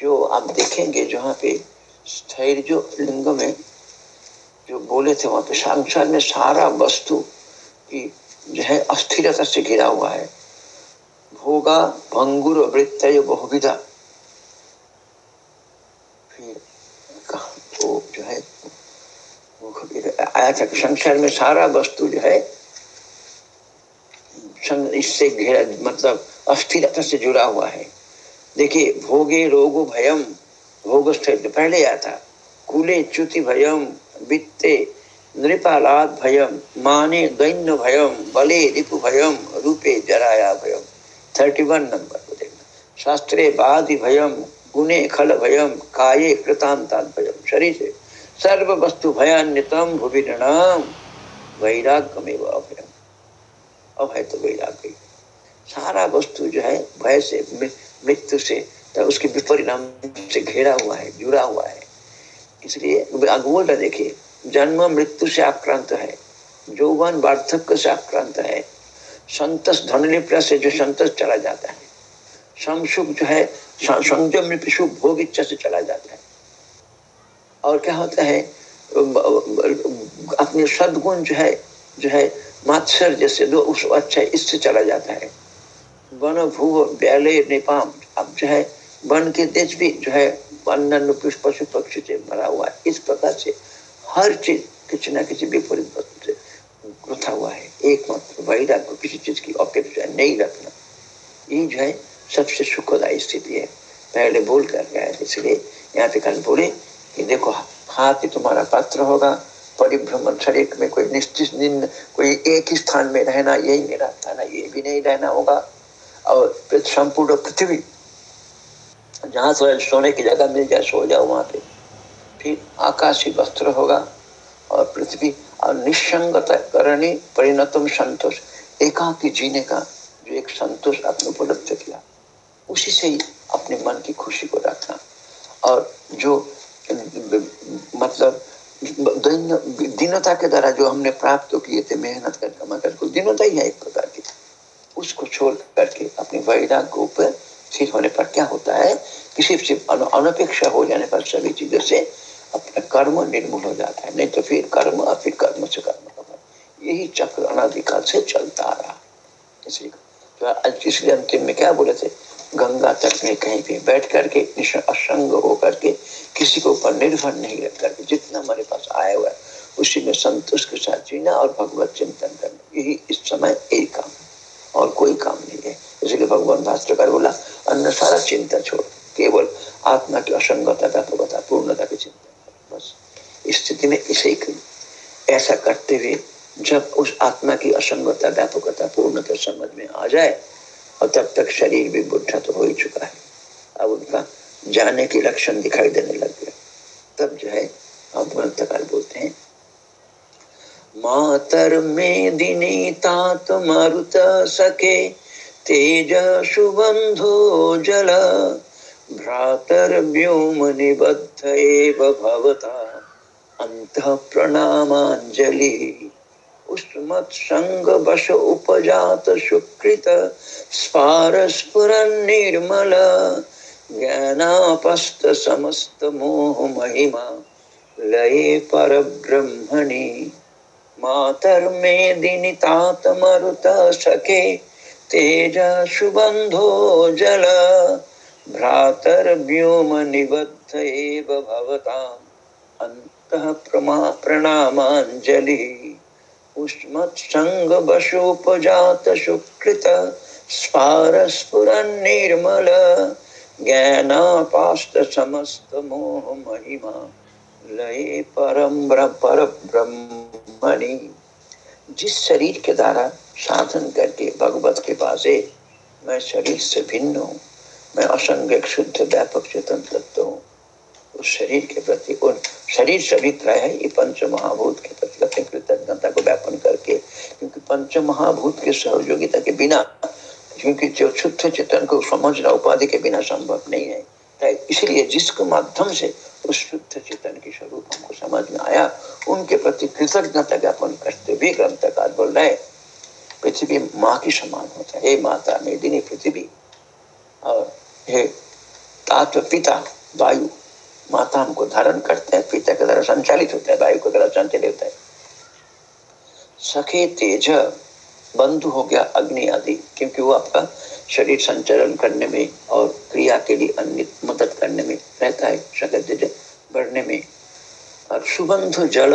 जो आप देखेंगे जहाँ पे स्थैर्य जो लिंग में जो बोले थे, वहाँ पे संसार में सारा वस्तु की जो है, अस्थिरता से घिरा हुआ है। भोगा, भंगुर, वृत्त बहुविधा। फिर आया था कि संसार में सारा वस्तु जो है इससे घेरा मतलब अस्थिरता से जुड़ा हुआ है। देखिए, भोगे रोगो भयम भोग पहले आया था। कुले च्युति भयम, वित्ते नृपालाद भयम, माने दैन्य भयम, बले रिपु भयम, रूपे जराया भयम। थर्टी वन नंबर को देखना। शास्त्रे बाधि भयम, गुणे खल भयम, काये कृतांता भयम, शरीर से सर्व वस्तु भयान्यतम भुविनाम वैराग्यमेव अभयम। अभय तो वैराग्य। सारा वस्तु जो है, भय से मृत्यु से तो उसके विपरिणाम से घेरा हुआ है, जुड़ा हुआ है। इसलिए बोल रहे देखिए, जन्म, मृत्यु से आक्रांत है जौवन वार्धक्य से आक्रांत है, संतस, धनलिप्रा से जो संतस चला जाता है समसुख जो है संयम, सुख, भोग, इच्छा से चला जाता है। और क्या होता है अपने सदगुण जो है जो है, मात्सर जैसे दो उस अच्छा इससे चला जाता है। वन भू ब्याले निपाम। अब जो है, वन के देश भी जो है अन्य पशु पक्षी से भरा हुआ इस प्रकार से हर चीज़ किसी ना किसी विपरीत वस्तु से गुथा हुआ है। एकमात्र वैराग को किसी चीज़ की अपेक्षा नहीं रखना। ये जो है, सबसे सुखदायी स्थिति है। पहले बोल कर गए इसलिए यहाँ पे कल बोले कि देखो हाथ ही तुम्हारा पात्र होगा, परिभ्रमण शरीर में कोई निश्चित दिन कोई एक ही स्थान में रहना, यही मेरा था ना ये भी नहीं रहना होगा। और संपूर्ण पृथ्वी, जहाँ सोने की जगह मिल जाए, सो जाओ वहाँ पे। फिर आकाशी वस्त्र होगा, और पृथ्वी और निसंगत करणी, परिणतम संतोष। एकाकी जीने का जो एक संतोष आपने उपलब्ध किया, उसी से ही अपने मन की खुशी को रखना। और जो मतलब दीनता के द्वारा जो हमने प्राप्त किए थे, मेहनत कर कमा कर दीनता ही है एक प्रकार की उसको छोड़ करके अपने वैराग के ऊपर स्थिर होने पर क्या होता है किसी से अनपेक्षा हो जाने पर सभी चीज़ों से अपना कर्म निर्मूल हो जाता है। नहीं तो फिर कर्म और फिर कर्म से कर्म यही चक्र अनाधिकाल से चलता आ रहा। इसलिए तो इसलिए अंतिम में क्या बोले थे? गंगा तट में कहीं पे बैठ करके असंग हो करके, किसी के ऊपर निर्भर नहीं रह करके, जितना हमारे पास आया हुआ है, उसी में संतोष के साथ जीना और भगवत चिंतन करना। यही इस समय एक काम और कोई काम नहीं है। इसलिए भगवान भास्कर बोला, अन्य सारा चिंता छोड़, केवल आत्मा की असंगता का व्यापकता पूर्णता की चिंता बस। स्थिति में इसे ऐसा करते हुए, जब उस आत्मा की असंगता, व्यापकता, पूर्णता समझ में आ जाए और तब तक शरीर भी बुढ़ा तो हो ही चुका है। अब उनका जाने के लक्षण दिखाई देने लग गया तब जो है अब ग्रंथकार बोलते हैं, मातर में दिनी तात मारुत सके, तेज सुबंधो जल, भ्रातर व्योम निबद्ध एव भवता, अंत प्रणामांजलि। उष्मत संग वश उपजात सुकृत मोह महिमा लये पर ब्रह्मणि मातर में दिनितात मरुत सके तेज सुबंधो जल भ्रातर व्योम निबद्ध एव भवताम। अंतः प्रणामांजलि उष्मत्संग निर्मल महिमा लय परम पर ब्रह्मणि जिस शरीर के द्वारा साधन करके भगवत के पास मैं शरीर से भिन्न हूँ, मैं असंग शुद्ध, व्यापक चेतन तत्व हूँ। उस शरीर के प्रति उन शरीर सभी अभिप्राय है, ये पंच महाभूत के प्रति अपनी कृतज्ञता को व्यापन करके, क्योंकि पंच महाभूत के सहयोगिता के बिना, क्योंकि जो शुद्ध चेतन को समझना, उपाधि के बिना संभव नहीं है। इसलिए जिसके माध्यम से उस शुद्ध चेतन के स्वरूप हमको समझ में आया, उनके प्रति कृतज्ञता ज्ञापन करते हुए ग्रंथकार बोल रहे पृथ्वी माँ की समान होता है हे माता मेदिनी पृथ्वी। और हे तात्व पिता, वायु माता हमको धारण करते हैं, पिता के द्वारा संचालित होता है वायु के द्वारा संचालित होता है। सखे तेज बंधु हो गया अग्नि आदि, क्योंकि वो आपका शरीर संचालन करने में और क्रिया के लिए अन्य मदद करने में रहता है, सखे तेज बढ़ने में। और सुबंध जल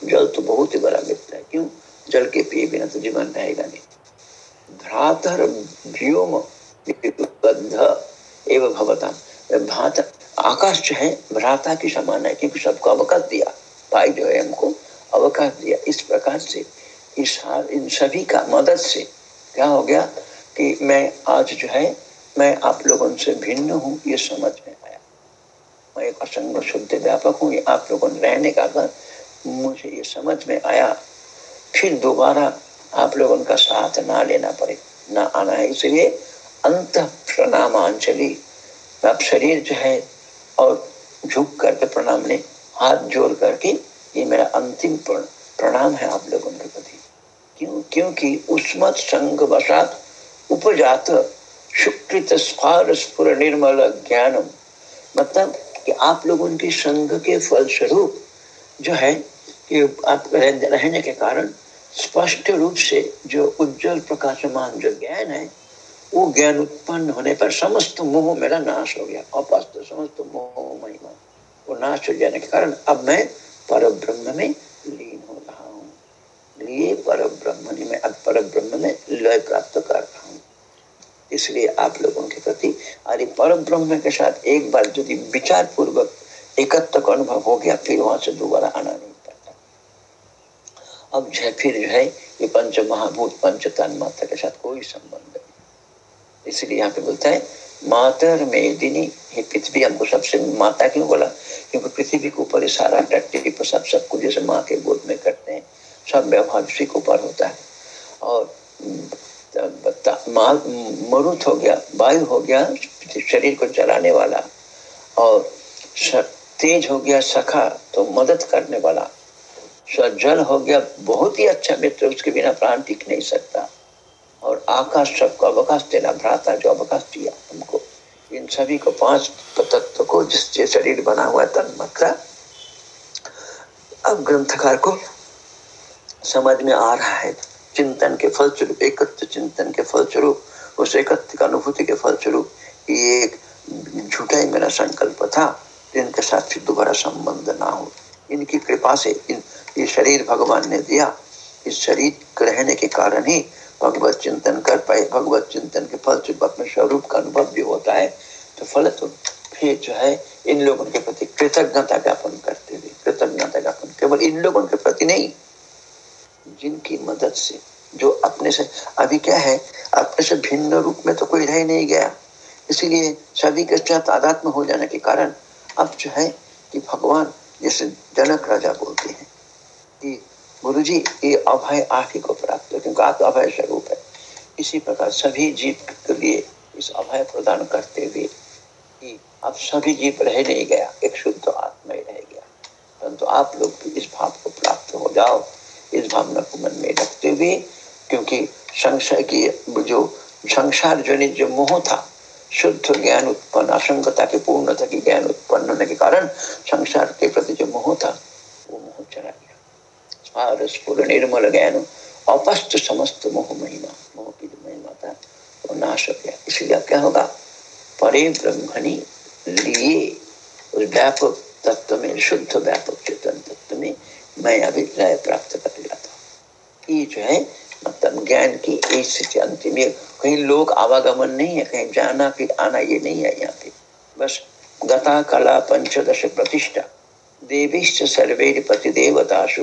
जल तो बहुत ही बड़ा मिलता है। क्यों? जल के पिए बिना तो जीवन रहेगा नहीं। भ्रातर व्योम एवं भवता भात आकाश जो है, भ्राता की समान है, क्योंकि सबको अवकाश दिया। भाई जो है, हमको अवकाश दिया। इस प्रकार से इस इन सभी का मदद से क्या हो गया कि मैं आज जो है, मैं आप लोगों से भिन्न हूँ, ये समझ में आया। मैं एक असंग शुद्ध व्यापक हूँ आप लोगों ने रहने का अगर मुझे ये समझ में आया। फिर दोबारा आप लोगों का साथ ना लेना पड़े, ना आना है। इसलिए अंत प्रणामांजलि। आप शरीर जो है और झुक करके प्रणाम ने हाथ जोड़ करके ये मेरा अंतिम प्रणाम है आप लोगों के प्रति। क्यों, क्योंकि उस्मत संग वसात उपजात शुक्रित स्फार निर्मल ज्ञानम। मतलब कि आप लोगों के संग के फलस्वरूप जो है कि आप रहने के कारण स्पष्ट रूप से जो उज्जवल प्रकाशमान जो ज्ञान है वो ज्ञान उत्पन्न होने पर समस्त मोह मेरा नाश हो गया। अपस्त समस्त मोह महिमा वो नाश हो जाने के कारण अब मैं पर ब्रह्म में लीन हो रहा हूँ। लिए पर ब्रह्म में अब पर ब्रह्म में लय प्राप्त कर रहा हूँ। इसलिए आप लोगों के प्रति अरे परम ब्रह्म के साथ एक बार यदि विचार पूर्वक एकत्र का अनुभव हो गया, फिर वहाँ से दोबारा आना नहीं पड़ता। अब जो फिर जो है ये पंच महाभूत पंच तन माता के साथ कोई संबंध नहीं। इसलिए यहाँ पे बोलता है मातर मेदिनी ये पृथ्वी हमको सबसे माता क्यों बोला? क्योंकि पृथ्वी के ऊपर सारा टट्टी सब सब कुछ जैसे माँ के गोद में करते हैं, सब व्यवहार उसी के ऊपर होता है। और मरुत हो गया, वायु हो गया, शरीर को चलाने वाला, और तेज हो गया, सखा तो मदद करने वाला। जल हो गया, बहुत ही अच्छा मित्र, उसके बिना प्राण टिक नहीं सकता। और आकाश सबको अवकाश देना, भ्राता जो अवकाश दिया हमको। इन सभी को पाँच तत्व को जिससे शरीर बना हुआ तन, मात्रा, अब ग्रंथकार को समझ में आ रहा है। चिंतन के फलस्वरूप, एकत्र चिंतन के फलस्वरूप, उस एकत्र का अनुभूति के फलस्वरूप, ये एक झूठा ही मेरा संकल्प था, जिनके साथ फिर दोबारा संबंध ना हो। इनकी कृपा से इन, ये शरीर भगवान ने दिया। इस शरीर रहने के कारण ही भगवत चिंतन कर पाए, भगवत चिंतन के फल से अपने स्वरूप का अनुभव भी होता है तो फल तो फिर जो है, इन लोगों के प्रति कृतज्ञता ज्ञापन करते हुए, कृतज्ञता ज्ञापन, केवल इन लोगों के प्रति नहीं, जिनकी मदद से, जो अपने से, अभी क्या है, अपने से भिन्न रूप में तो कोई रह नहीं गया, इसीलिए सभी के साथ आध्यात्म हो जाने के कारण, अब जो है कि भगवान जैसे जनक राजा बोलते हैं कि गुरु जी ये अभय ही को प्राप्त हो, क्योंकि आप अभय स्वरूप है। इसी प्रकार सभी जीव के लिए इस अभय प्रदान करते हुए कि अब सभी जीव रह नहीं गया, एक शुद्ध आत्मा ही रह गया। परंतु आप लोग भी इस भाव को प्राप्त हो जाओ, इस भावना को मन में रखते हुए, क्योंकि संशय की जो संसार जनित जो मोह था, शुद्ध ज्ञान उत्पन्न, असंगता के पूर्णता की ज्ञान उत्पन्न होने के कारण संसार के प्रति जो मोह था, वो मोह चला गया। स्फुर निर्मल ज्ञान अपस्त समस्त मोह महिमा मोह की जो महिमा था वो नाश हो गया इसलिए क्या होगा परे ब्रह्मणी लिए उस व्यापक तत्व में शुद्ध व्यापक चेतन तत्व में मैं अभिप्राय प्राप्त कर जाता ये जो है मतलब ज्ञान की एक स्थिति अंतिम कहीं लोग आवागमन नहीं है कहीं जाना फिर आना ये नहीं है यहाँ पे बस गता कला पंचदश प्रतिष्ठा देवीश्च सर्वे पति देवताशु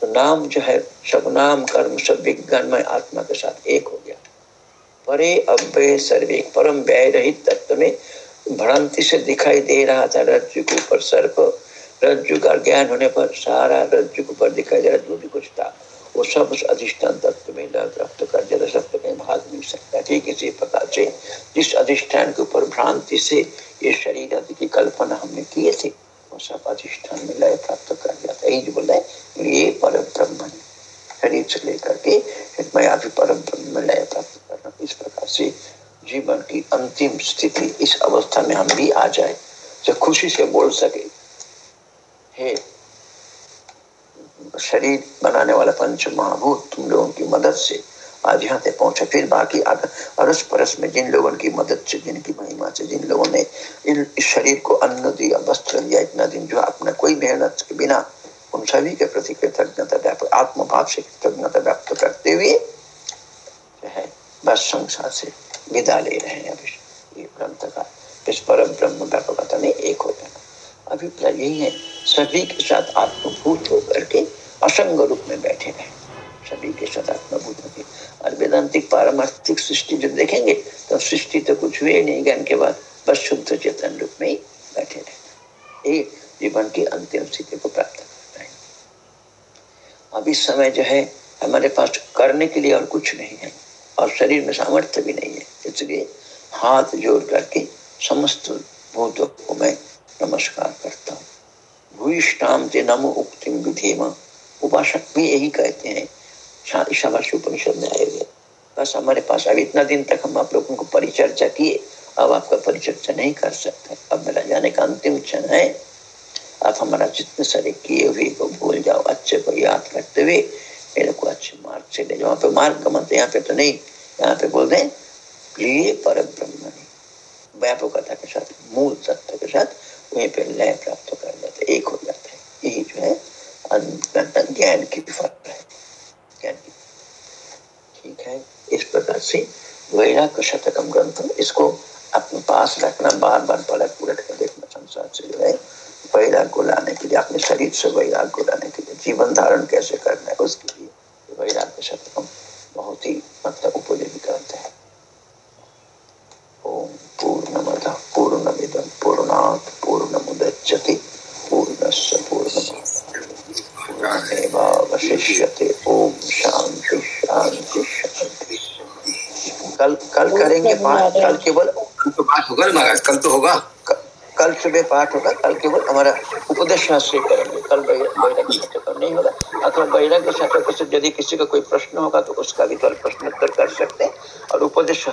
तो नाम जो है, सब नाम, कर्म, सब विज्ञान में आत्मा के साथ एक हो गया। परे अव्यय सर्वे परम व्यय रहित तत्व में भ्रांति से दिखाई दे रहा था रज्जु के ऊपर सर्प। रज्जु का ज्ञान होने पर सारा रज्जु के ऊपर दिखाई दे रहा जो भी कुछ था, वो सब उस अधिष्ठान तत्व में प्राप्त कर जरा सत्य कहीं भाग नहीं सकता। ठीक इसी प्रकार से जिस अधिष्ठान के ऊपर भ्रांति से ये शरीर आदि की कल्पना हमने किए थे सब अधिष्ठान में लय प्राप्त कर जाता है जो बोल ये पर ब्रह्म शरीर से लेकर के मैं अभी परम ब्रह्म में लय प्राप्त कर रहा हूँ। इस प्रकार से जीवन की अंतिम स्थिति, इस अवस्था में हम भी आ जाए, जो खुशी से बोल सके। हे, शरीर बनाने वाला पंच महाभूत, तुम लोगों की मदद से आज यहाँ तक पहुँचे, फिर बाकी अरस परस में जिन लोगों की मदद से, जिनकी महिमा से, जिन लोगों ने इन इस शरीर को अन्न दिया, वस्त्र दिया इतना दिन जो अपना कोई मेहनत के बिना, उन सभी के प्रति कृतज्ञता व्यापक आत्मभाव से कृतज्ञता व्याप्त करते हुए है, बस संसार से विदा ले रहे हैं। अभी ये ग्रंथ का, इस परम ब्रह्म व्यापकता में एक हो जाना। अभिप्राय यही है, सभी के साथ आत्मभूत होकर के असंग रूप में बैठे रहे। सभी के आत्मभूत होकर और वेदांतिक पारमार्थिक सृष्टि जब देखेंगे तो सृष्टि तो कुछ हुए नहीं, ज्ञान के बाद बस शुद्ध चेतन रूप में ही बैठे रहते ये जीवन की अंतिम स्थिति को प्राप्त करता है। अब इस समय जो है, हमारे पास करने के लिए और कुछ नहीं है, और शरीर में सामर्थ्य भी नहीं है। इसलिए हाथ जोड़ करके समस्त भूतों को मैं नमस्कार करता हूँ। भूष्टाम से नमो उक्ति विधेम। उपासक भी यही कहते हैं उपनिषद में आए हुए बस हमारे पास अब इतना दिन तक हम आप लोगों को परिचर्चा किए, अब आपका परिचर्चा नहीं कर सकते। अब मेरा जाने का अंतिम क्षण है। आप हमारा जितने सारे किए हुए को भूल जाओ, अच्छे को याद करते हुए मेरे को अच्छे मार्ग से ले जाओ। पे मार्ग का मतलब यहाँ पे तो नहीं, यहाँ पे बोल दें प्रिय पर ब्रह्म व्यापकता के साथ, मूल तत्व के साथ वहीं पे लय प्राप्त कर लेते एक हो जाता है। यही जो है ज्ञान की फल है। की ठीक है, इस प्रकार से वैराग्य शतकम ग्रंथ, इसको अपने पास रखना बार बार पलट पुलट कर देखना संसार से जो है वैराग को लाने के लिए, अपने शरीर से वैराग को लाने के लिए, जीवन धारण कैसे करना है, उसके लिए वैराग्य शतकम बहुत ही मतलब उपयोगी ग्रंथ है। ओम पूर्णमद पूर्णमिदम पूर्णात् पूर्णमुदच्यते पूर्णस्य ओम शांति शांति शांति कल कल करेंगे पाठ। कल केवल तो पाठ होगा ना महाराज? कल तो होगा। कल सुबह पाठ होगा कल केवल हमारा उपदेश से करेंगे। कल बैरक नहीं होगा। अथवा बैरक से यदि किसी का कोई प्रश्न होगा तो उसका भी कल प्रश्न उत्तर कर सकते हैं। और उपदेश